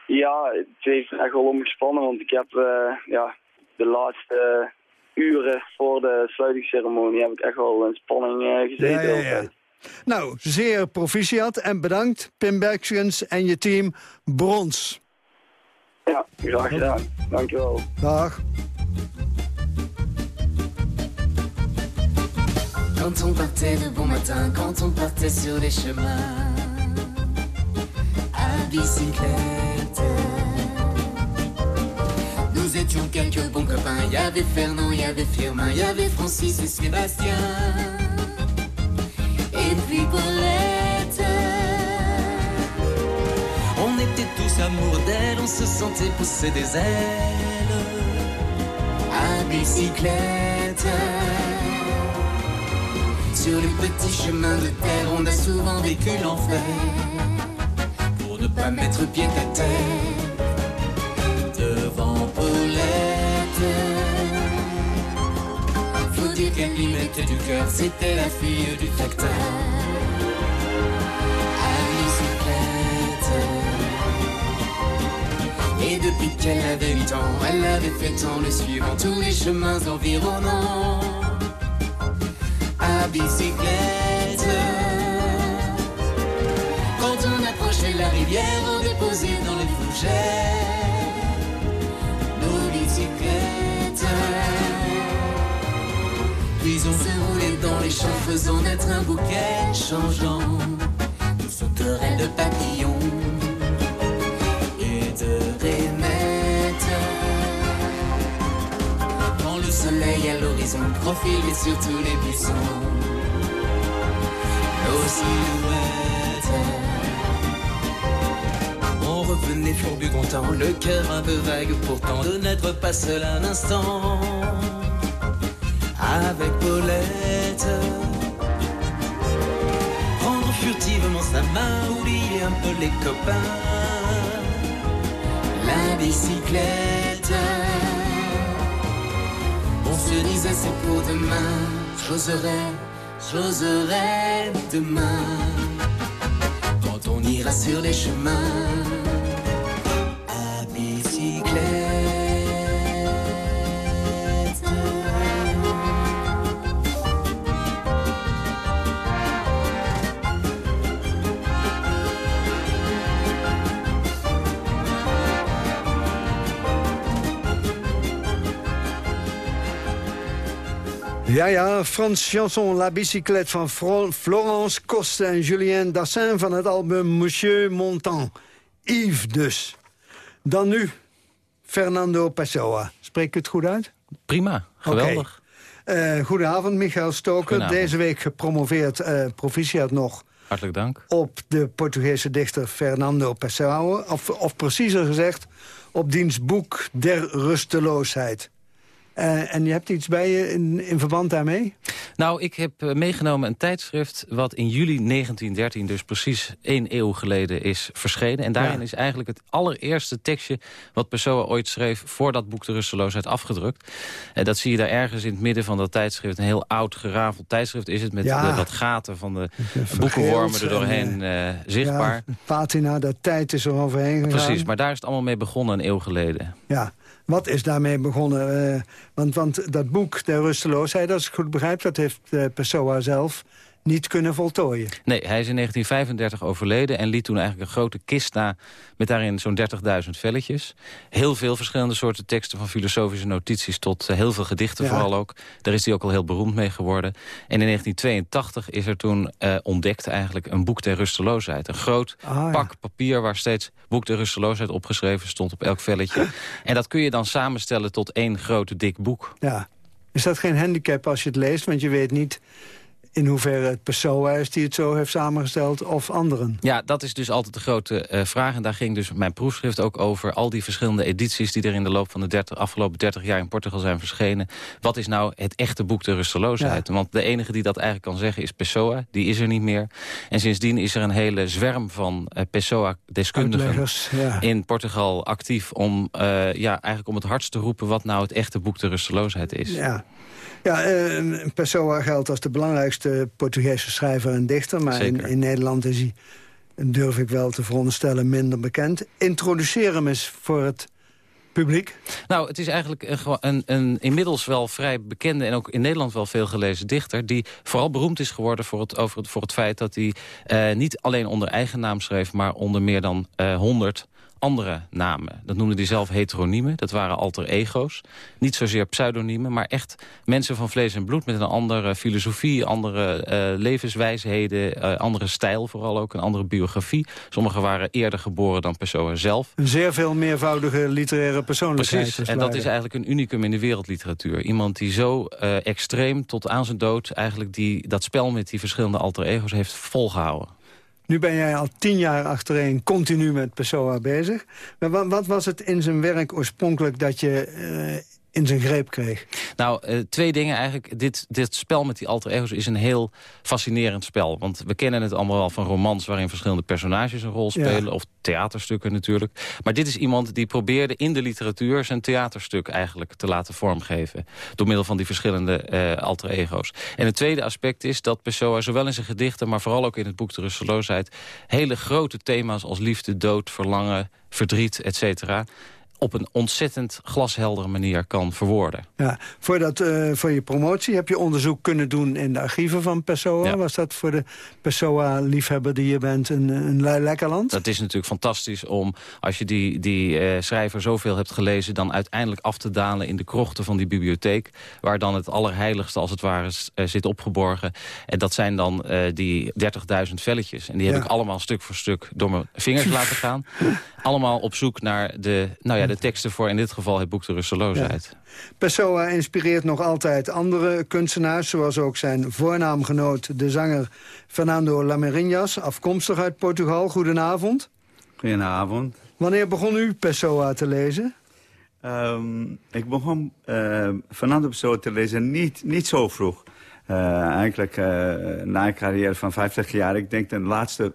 Ja, het heeft er echt wel omgespannen, want ik heb eh, ja, de laatste uren voor de sluitingsceremonie heb ik echt wel in spanning eh, gezeten. Ja, ja. Nou, zeer proficiat en bedankt Pim en je team brons. Ja, graag gedaan. Dankjewel. Dag. Quand on partait de bon matin, quand on partait sur les chemins à bicyclette. Nous étions quelques bons copains. Il y avait Fernand, il y avait Firmin, il y avait Francis et Sébastien. Et puis Paulette. L'on se sentait pousser des ailes à bicyclette. Sur les petits chemins de terre, on a souvent vécu l'enfer pour ne pas mettre pied à terre devant Paulette. Faut dire qu'elle y mettait du cœur, c'était la fille du facteur. Depuis qu'elle avait 8 ans, elle avait fait tant le suivant tous les chemins environnants. À bicyclette. Quand on approchait la rivière, on déposait dans les fougères nos bicyclettes. Puis on se roulait dans les champs, faisant naître un bouquet changeant de sauterelles de papillons de rainettes. Quand le soleil à l'horizon profilait sur tous les buissons, nos silhouettes. On revenait fourbu content, le cœur un peu vague pourtant de n'être pas seul un instant avec Paulette. Prendre furtivement sa main, oublier un peu les copains. La bicyclette. On se disait c'est pour demain. J'oserais, j'oserais demain. Quand on ira sur les chemins. Ja, ja, Frans chanson La Bicyclette van Florence Coste en Julien Dassin van het album Monsieur Montan. Yves dus. Dan nu Fernando Pessoa. Spreek ik het goed uit? Prima, geweldig. Oké. Eh, goedenavond, Michael Stoker. Goedenavond. Deze week gepromoveerd, eh proficiat nog... Hartelijk dank. op de Portugese dichter Fernando Pessoa. Of, of preciezer gezegd, op diens boek Der Rusteloosheid. Eh, en je hebt iets bij je in, in verband daarmee? Nou, ik heb eh, meegenomen een tijdschrift wat in juli 1913, dus precies één eeuw geleden, is verschenen. En daarin Ja. is eigenlijk het allereerste tekstje wat Pessoa ooit schreef voor dat boek De Rusteloosheid afgedrukt. En dat zie je daar ergens in het midden van dat tijdschrift. Een heel oud gerafeld tijdschrift is het met Ja. de, wat gaten van de boekenwormen er doorheen eh, zichtbaar. Ja, patina, de tijd is er overheen gegaan. Precies, maar daar is het allemaal mee begonnen een eeuw geleden. Ja, wat is daarmee begonnen? Eh, want, want dat boek, De Rusteloosheid, als ik goed begrijp... dat heeft eh, Pessoa zelf niet kunnen voltooien. Nee, hij is in 1935 overleden en liet toen eigenlijk een grote kist na... met daarin zo'n 30.000 velletjes. Heel veel verschillende soorten teksten, van filosofische notities... tot eh, heel veel gedichten Ja. vooral ook. Daar is hij ook al heel beroemd mee geworden. En in 1982 is er toen eh, ontdekt eigenlijk een boek der rusteloosheid. Een groot Ah, ja. pak papier waar steeds boek der rusteloosheid opgeschreven stond op elk velletje. en dat kun je dan samenstellen tot één grote dik boek. Ja. Is dat geen handicap als je het leest? Want je weet niet in hoeverre het Pessoa is die het zo heeft samengesteld... of anderen. Ja, dat is dus altijd de grote eh, vraag. En daar ging dus mijn proefschrift ook over. Al die verschillende edities die er in de loop van de 30, afgelopen 30 jaar in Portugal zijn verschenen. Wat is nou het echte boek de rusteloosheid? Want de enige die dat eigenlijk kan zeggen is Pessoa. Die is er niet meer. En sindsdien is er een hele zwerm van eh, Pessoa-deskundigen ja. in Portugal actief om, eh, ja, eigenlijk om het hardst te roepen wat nou het echte boek de rusteloosheid is. Ja. Ja, eh, Pessoa geldt als de belangrijkste Portugese schrijver en dichter. Maar in, Nederland is hij, durf ik wel te veronderstellen, minder bekend. Introduceer hem eens voor het publiek. Nou, het is eigenlijk een, een, een inmiddels wel vrij bekende... en ook in Nederland wel veel gelezen dichter... die vooral beroemd is geworden voor het, over het, voor het feit dat hij... eh, niet alleen onder eigen naam schreef... maar onder meer dan honderd andere namen. Dat noemde hij zelf heteroniemen. Dat waren alter ego's. Niet zozeer pseudoniemen, maar echt mensen van vlees en bloed... met een andere filosofie, andere eh, levenswijsheden... eh, andere stijl vooral ook, een andere biografie. Sommigen waren eerder geboren dan Pessoa zelf. Een zeer veel meervoudige literaire persoonlijkheid. Precies, en dat is eigenlijk een unicum in de wereldliteratuur. Iemand die zo eh, extreem tot aan zijn dood... eigenlijk die, dat spel met die verschillende alter ego's heeft volgehouden. Nu ben jij al tien jaar achtereen continu met Pessoa bezig. Maar wat, wat was het in zijn werk oorspronkelijk dat je eh, in zijn greep kreeg? Nou, eh, twee dingen eigenlijk. Dit, dit spel met die alter ego's is een heel fascinerend spel. Want we kennen het allemaal wel van romans... waarin verschillende personages een rol Ja. spelen. Of theaterstukken natuurlijk. Maar dit is iemand die probeerde in de literatuur... zijn theaterstuk eigenlijk te laten vormgeven. Door middel van die verschillende eh, alter ego's. En het tweede aspect is dat Pessoa zowel in zijn gedichten... maar vooral ook in het boek De Rusteloosheid... hele grote thema's als liefde, dood, verlangen, verdriet, et cetera... op een ontzettend glasheldere manier kan verwoorden. Ja, voor, dat, eh, voor je promotie heb je onderzoek kunnen doen in de archieven van Pessoa. Was dat voor de Pessoa-liefhebber die je bent een, een le- lekker land? Dat is natuurlijk fantastisch om, als je die, die eh, schrijver zoveel hebt gelezen... dan uiteindelijk af te dalen in de krochten van die bibliotheek... waar dan het allerheiligste als het ware eh, zit opgeborgen. En dat zijn dan die 30.000 velletjes. En die heb Ja. ik allemaal stuk voor stuk door mijn vingers laten gaan. Allemaal op zoek naar de, nou ja, de teksten voor in dit geval het boek De Rusteloosheid. Pessoa inspireert nog altijd andere kunstenaars... zoals ook zijn voornaamgenoot, de zanger Fernando Lamerinhas... afkomstig uit Portugal. Goedenavond. Goedenavond. Wanneer begon u Pessoa te lezen? Ehm, ik begon eh, Fernando Pessoa te lezen niet, niet zo vroeg. Eh, eigenlijk eh, na een carrière van 50 jaar. Ik denk de laatste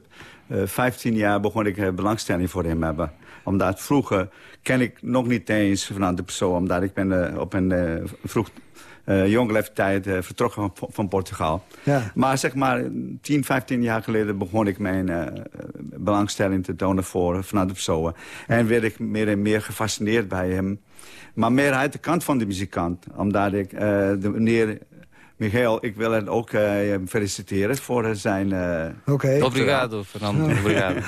eh 15 jaar begon ik belangstelling voor hem hebben. Omdat vroeger ken ik nog niet eens Fernando Pessoa. Omdat ik ben eh, op een eh, vroeg eh jonge leeftijd vertrokken van, van Portugal. Ja. Maar zeg maar 10, 15 jaar geleden begon ik mijn belangstelling te tonen voor Fernando Pessoa. En werd ik meer en meer gefascineerd bij hem. Maar meer uit de kant van de muzikant. Omdat ik de meneer Michael, ik wil hem ook eh, feliciteren voor zijn... eh, Oké. Obrigado, Fernando. Obrigado.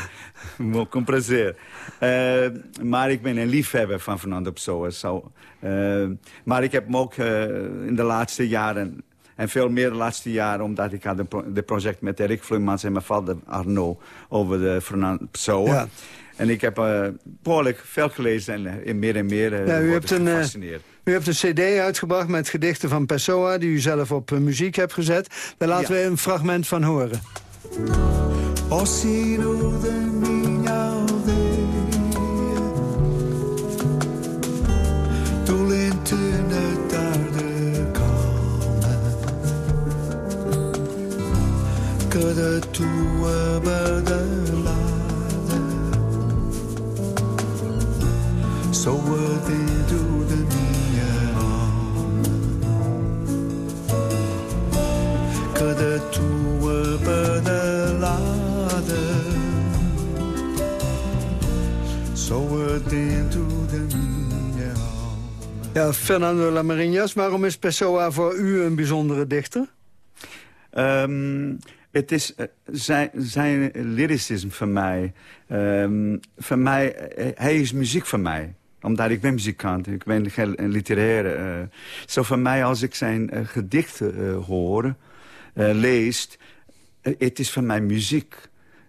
Complacer. Eh, maar ik ben een liefhebber van Fernando Pessoa. Zo. Eh, maar ik heb hem ook eh, in de laatste jaren... en veel meer de laatste jaren... omdat ik had een pro project met Erik Vleumans en mijn vader Arno... over de Fernando Pessoa. Ja. En ik heb eh, behoorlijk veel gelezen en eh, meer en meer eh, Ja, u, hebt een, gefascineerd. u hebt een cd uitgebracht met gedichten van Pessoa... die u zelf op muziek hebt gezet. Daar laten we een fragment van horen. Ó sino da minha aldeia Dolente na tarde calma Cada tua Soa dentro da minha alma Cada tua badalada Soa dentro da minha alma Ja, Fernando Lamariñas, waarom is Pessoa voor u een bijzondere dichter? Ehm, het is eh, zijn, zijn lyricisme voor mij. Ehm, voor mij, eh, hij is muziek voor mij. Omdat ik ben muzikant, ik ben geen een literaire. eh. Zo voor mij, als ik zijn eh, gedichten eh, hoor, leest... het is voor mij muziek.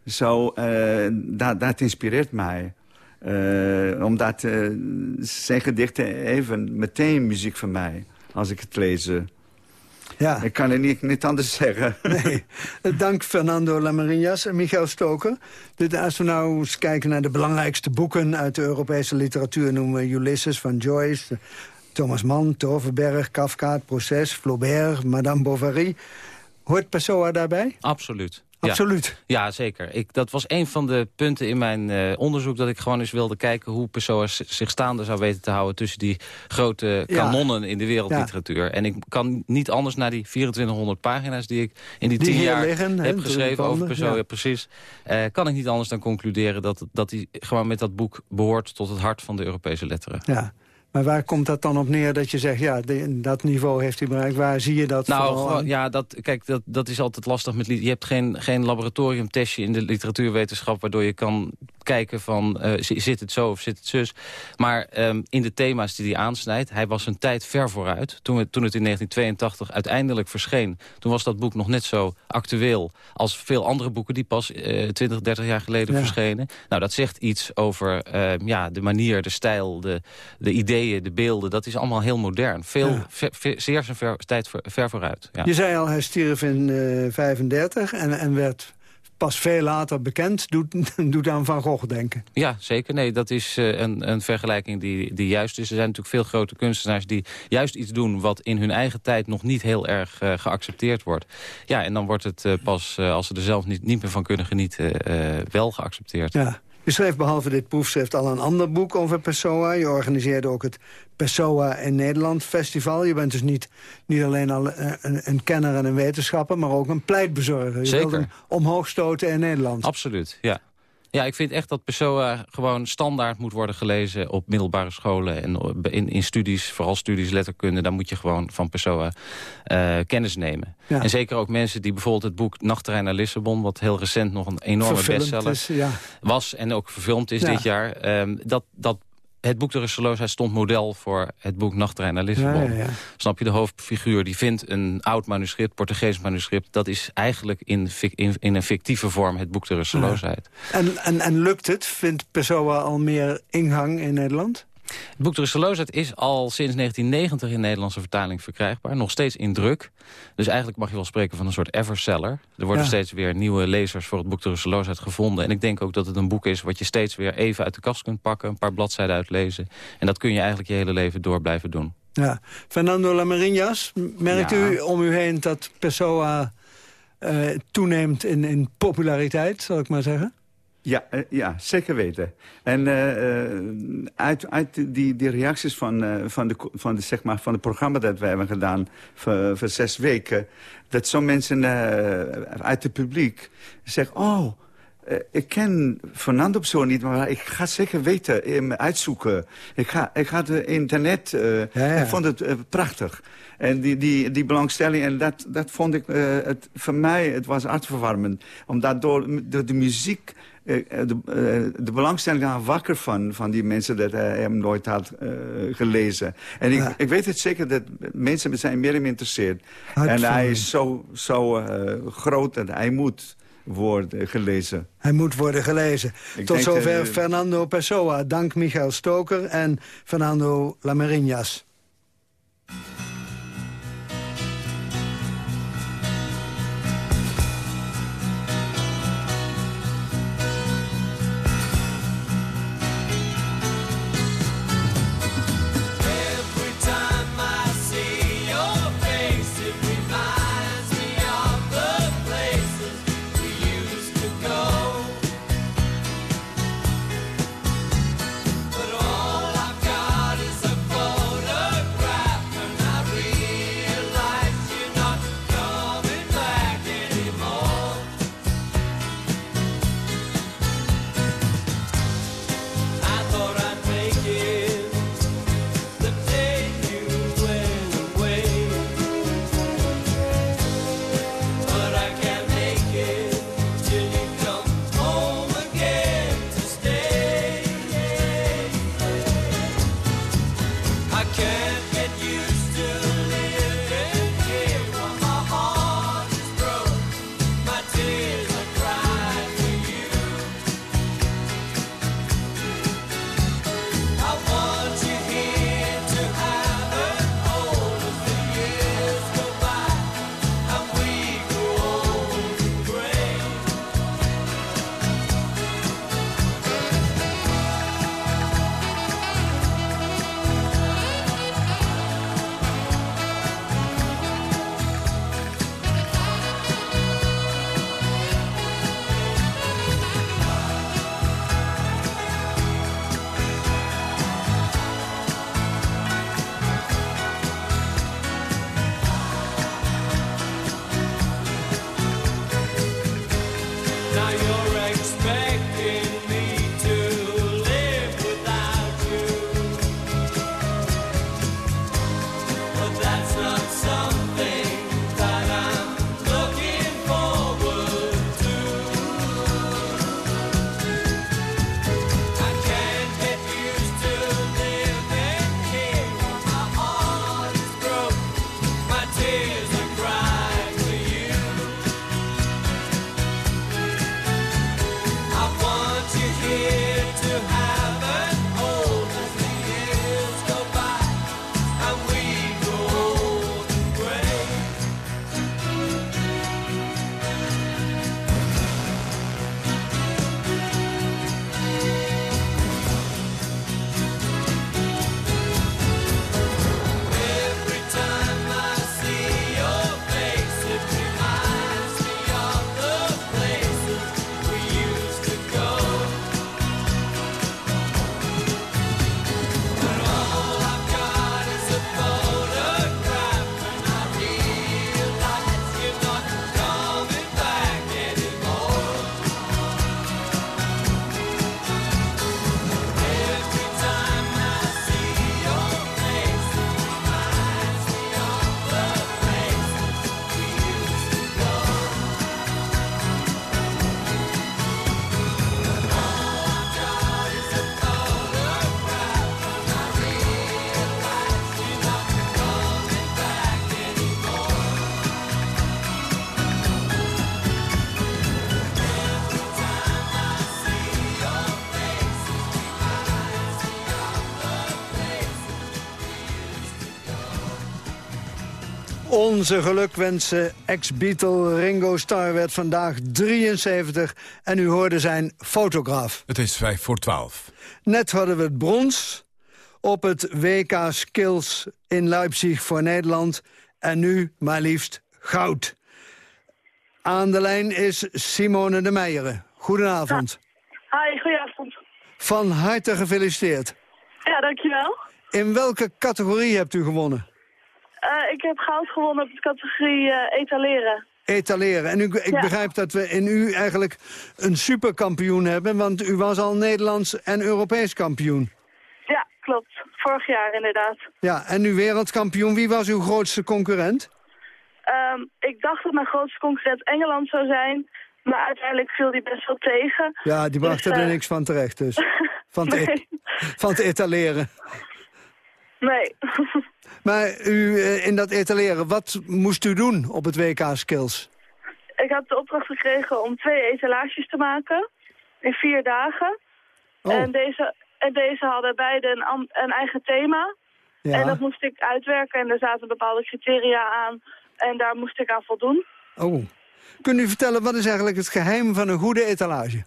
Zo, dat, dat inspireert mij. Eh, omdat zijn gedichten even meteen muziek voor mij. Als ik het lees. Ja. Ik kan het niet, niet anders zeggen. Nee. Dank Fernando Lamariñas en Michael Stoker. Dit, als we nou eens kijken naar de belangrijkste boeken... uit de Europese literatuur noemen we Ulysses van Joyce... Thomas Mann, Toverberg, Kafka, Het Proces, Flaubert, Madame Bovary. Hoort Pessoa daarbij? Absoluut. Absoluut. Ja, zeker. Ik, dat was een van de punten in mijn eh, onderzoek... dat ik gewoon eens wilde kijken hoe Pessoa z- zich staande zou weten te houden... tussen die grote Ja. kanonnen in de wereldliteratuur. En ik kan niet anders naar die 2400 pagina's... die ik in die Die tien jaar liggen, heb geschreven over. Ja, precies. Eh, kan ik niet anders dan concluderen... dat, dat hij gewoon met dat boek behoort tot het hart van de Europese letteren. Ja. Maar waar komt dat dan op neer dat je zegt... ja, de- dat niveau heeft hij bereikt? Waar zie je dat Nou, vooral ja, dat, kijk, dat, dat is altijd lastig met... Je hebt geen, geen laboratoriumtestje in de literatuurwetenschap... waardoor je kan kijken van, eh, zi- zit het zo of zit het zus. Maar ehm, in de thema's die hij aansnijdt... hij was een tijd ver vooruit. Toen, we, toen het in 1982 uiteindelijk verscheen... toen was dat boek nog net zo actueel... als veel andere boeken die pas eh 20, 30 jaar geleden Ja. verschenen. Nou, dat zegt iets over ehm, ja, de manier, de stijl, de, de ideeën, de beelden. Dat is allemaal heel modern. Veel, Ja. ver- ver- zeer zijn ver, tijd ver, ver vooruit. Ja. Je zei al, hij stierf in eh 35 en, en werd pas veel later bekend, doet, doet aan Van Gogh denken. Ja, zeker. Nee, dat is eh, een, een vergelijking die, die juist is. Er zijn natuurlijk veel grote kunstenaars die juist iets doen... wat in hun eigen tijd nog niet heel erg eh, geaccepteerd wordt. Ja, en dan wordt het eh, pas, eh, als ze er zelf niet, niet meer van kunnen genieten... eh, wel geaccepteerd. Ja. U schreef behalve dit proefschrift al een ander boek over Pessoa. Je organiseerde ook het Pessoa in Nederland festival. Je bent dus niet, niet alleen al eh, een, een kenner en een wetenschapper... maar ook een pleitbezorger. Je Zeker. wilt hem omhoog stoten in Nederland. Absoluut, ja. Ja, ik vind echt dat Pessoa gewoon standaard moet worden gelezen... op middelbare scholen en in, in studies, vooral studies letterkunde... daar moet je gewoon van Pessoa eh, kennis nemen. Ja. En zeker ook mensen die bijvoorbeeld het boek Nachttrein naar Lissabon... wat heel recent nog een enorme Verfilmd bestseller is, ja. was en ook verfilmd is Ja. dit jaar... ehm, dat, dat het boek De Rusteloosheid stond model voor het boek Nachttrein naar Lissabon. Ja, ja, ja. Snap je, de hoofdfiguur die vindt een oud manuscript, Portugees manuscript... dat is eigenlijk in, in een fictieve vorm het boek De Rusteloosheid. En, en, en lukt het? Vindt Pessoa al meer ingang in Nederland? Het boek De Rusteloosheid is al sinds 1990 in Nederlandse vertaling verkrijgbaar. Nog steeds in druk. Dus eigenlijk mag je wel spreken van een soort everseller. Er worden Ja. steeds weer nieuwe lezers voor het boek De Rusteloosheid gevonden. En ik denk ook dat het een boek is wat je steeds weer even uit de kast kunt pakken. Een paar bladzijden uitlezen. En dat kun je eigenlijk je hele leven door blijven doen. Ja. Fernando Lamariñas, merkt Ja. u om u heen dat Pessoa eh, toeneemt in, in populariteit, zal ik maar zeggen? Ja, eh, ja, zeker weten. En eh, eh, uit, uit die, die reacties van, van, de, van, de, zeg maar, van het programma dat we hebben gedaan voor, voor zes weken... dat zo'n mensen uit het publiek zeggen... oh, ik ken Fernando zo niet, maar ik ga zeker weten, eh, uitzoeken. Ik ga, ik eh, internet... ja. Ik vond het prachtig. En die, die, die belangstelling, en dat, dat vond ik, het, voor mij, het was hartverwarmend. Omdat door, door de muziek, de, eh, de belangstelling aan wakker van, van die mensen dat hij hem nooit had eh, gelezen. En ik, Ja. ik weet het zeker dat mensen zijn meer in geïnteresseerd. En hij is zo, zo eh, groot dat hij moet worden gelezen. Hij moet worden gelezen. Ik Tot zover eh, Fernando Pessoa. Dank Michael Stoker en Fernando Lamariñas. Onze gelukwensen, ex-Beatle Ringo Starr werd vandaag 73 en u hoorde zijn fotograaf. Het is vijf voor twaalf. Net hadden we het brons op het WK Skills in Leipzig voor Nederland en nu maar liefst goud. Aan de lijn is Simone de Meijeren. Goedenavond. Hi, goedenavond. Van harte gefeliciteerd. Ja, dankjewel. In welke categorie hebt u gewonnen? Eh, ik heb goud gewonnen op de categorie eh, etaleren. Etaleren. En u, ik Ja. begrijp dat we in u eigenlijk een superkampioen hebben... want u was al Nederlands en Europees kampioen. Ja, klopt. Vorig jaar inderdaad. Ja, en nu wereldkampioen. Wie was uw grootste concurrent? Ehm, ik dacht dat mijn grootste concurrent Engeland zou zijn. Maar uiteindelijk viel die best wel tegen. Ja, die bracht Dus, er eh, niks van terecht dus. Van het, nee. van het etaleren. Nee. Maar u, eh, in dat etaleren, wat moest u doen op het WK Skills? ik had de opdracht gekregen om twee etalages te maken. In vier dagen. Oh. En, deze, en deze hadden beide een, eigen thema. Ja. En dat moest ik uitwerken. En er zaten bepaalde criteria aan. En daar moest ik aan voldoen. Oh. Kunt u vertellen, wat is eigenlijk het geheim van een goede etalage?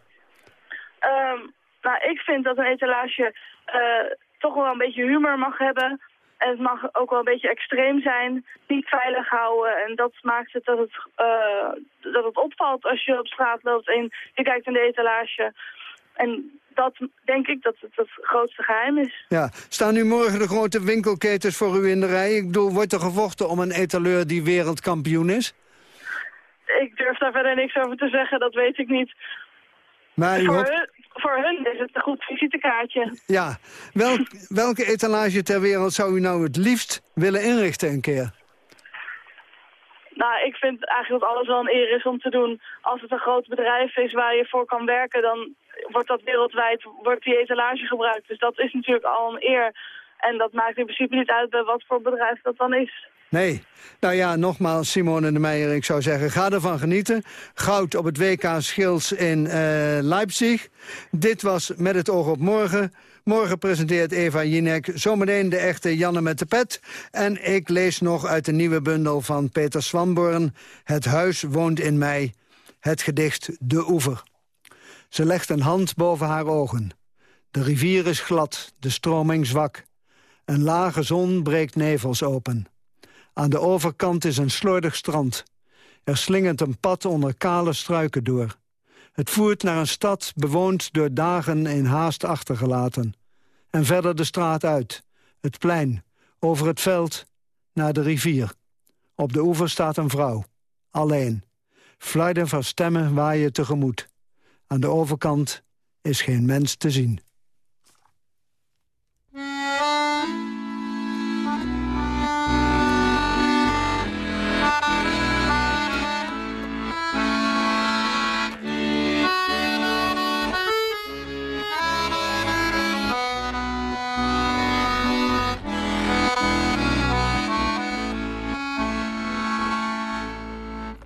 Ehm, nou, ik vind dat een etalage eh, toch wel een beetje humor mag hebben. En het mag ook wel een beetje extreem zijn. Niet veilig houden. En dat maakt het dat het, eh, dat het opvalt als je op straat loopt en je kijkt in de etalage. En dat denk ik dat het het grootste geheim is. Ja. Staan nu morgen de grote winkelketens voor u in de rij? Ik bedoel, wordt er gevochten om een etaleur die wereldkampioen is? Ik durf daar verder niks over te zeggen, dat weet ik niet. Maar u hoopt- voor hun is het een goed visitekaartje. Ja. Welk, welke etalage ter wereld zou u nou het liefst willen inrichten een keer? Nou, ik vind eigenlijk dat alles wel een eer is om te doen. Als het een groot bedrijf is waar je voor kan werken, dan wordt dat wereldwijd, wordt die etalage gebruikt. Dus dat is natuurlijk al een eer. En dat maakt in principe niet uit bij wat voor bedrijf dat dan is. Nee. Nou ja, nogmaals, Simone de Meijer, ik zou zeggen, ga ervan genieten. Goud op het WK Schils in eh, Leipzig. Dit was Met het oog op morgen. Morgen presenteert Eva Jinek zometeen de echte Janne met de pet. En ik lees nog uit de nieuwe bundel van Peter Swanborn... Het huis woont in mij, het gedicht De Oever. Ze legt een hand boven haar ogen. De rivier is glad, de stroming zwak. Een lage zon breekt nevels open. Aan de overkant is een slordig strand. Er slingert een pad onder kale struiken door. Het voert naar een stad bewoond door dagen in haast achtergelaten. En verder de straat uit, het plein, over het veld, naar de rivier. Op de oever staat een vrouw, alleen. Fluiten van stemmen waaien tegemoet. Aan de overkant is geen mens te zien.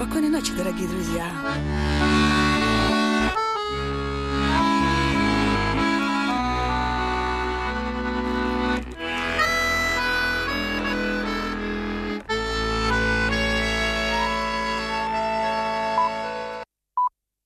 Спокойной ночи, дорогие друзья.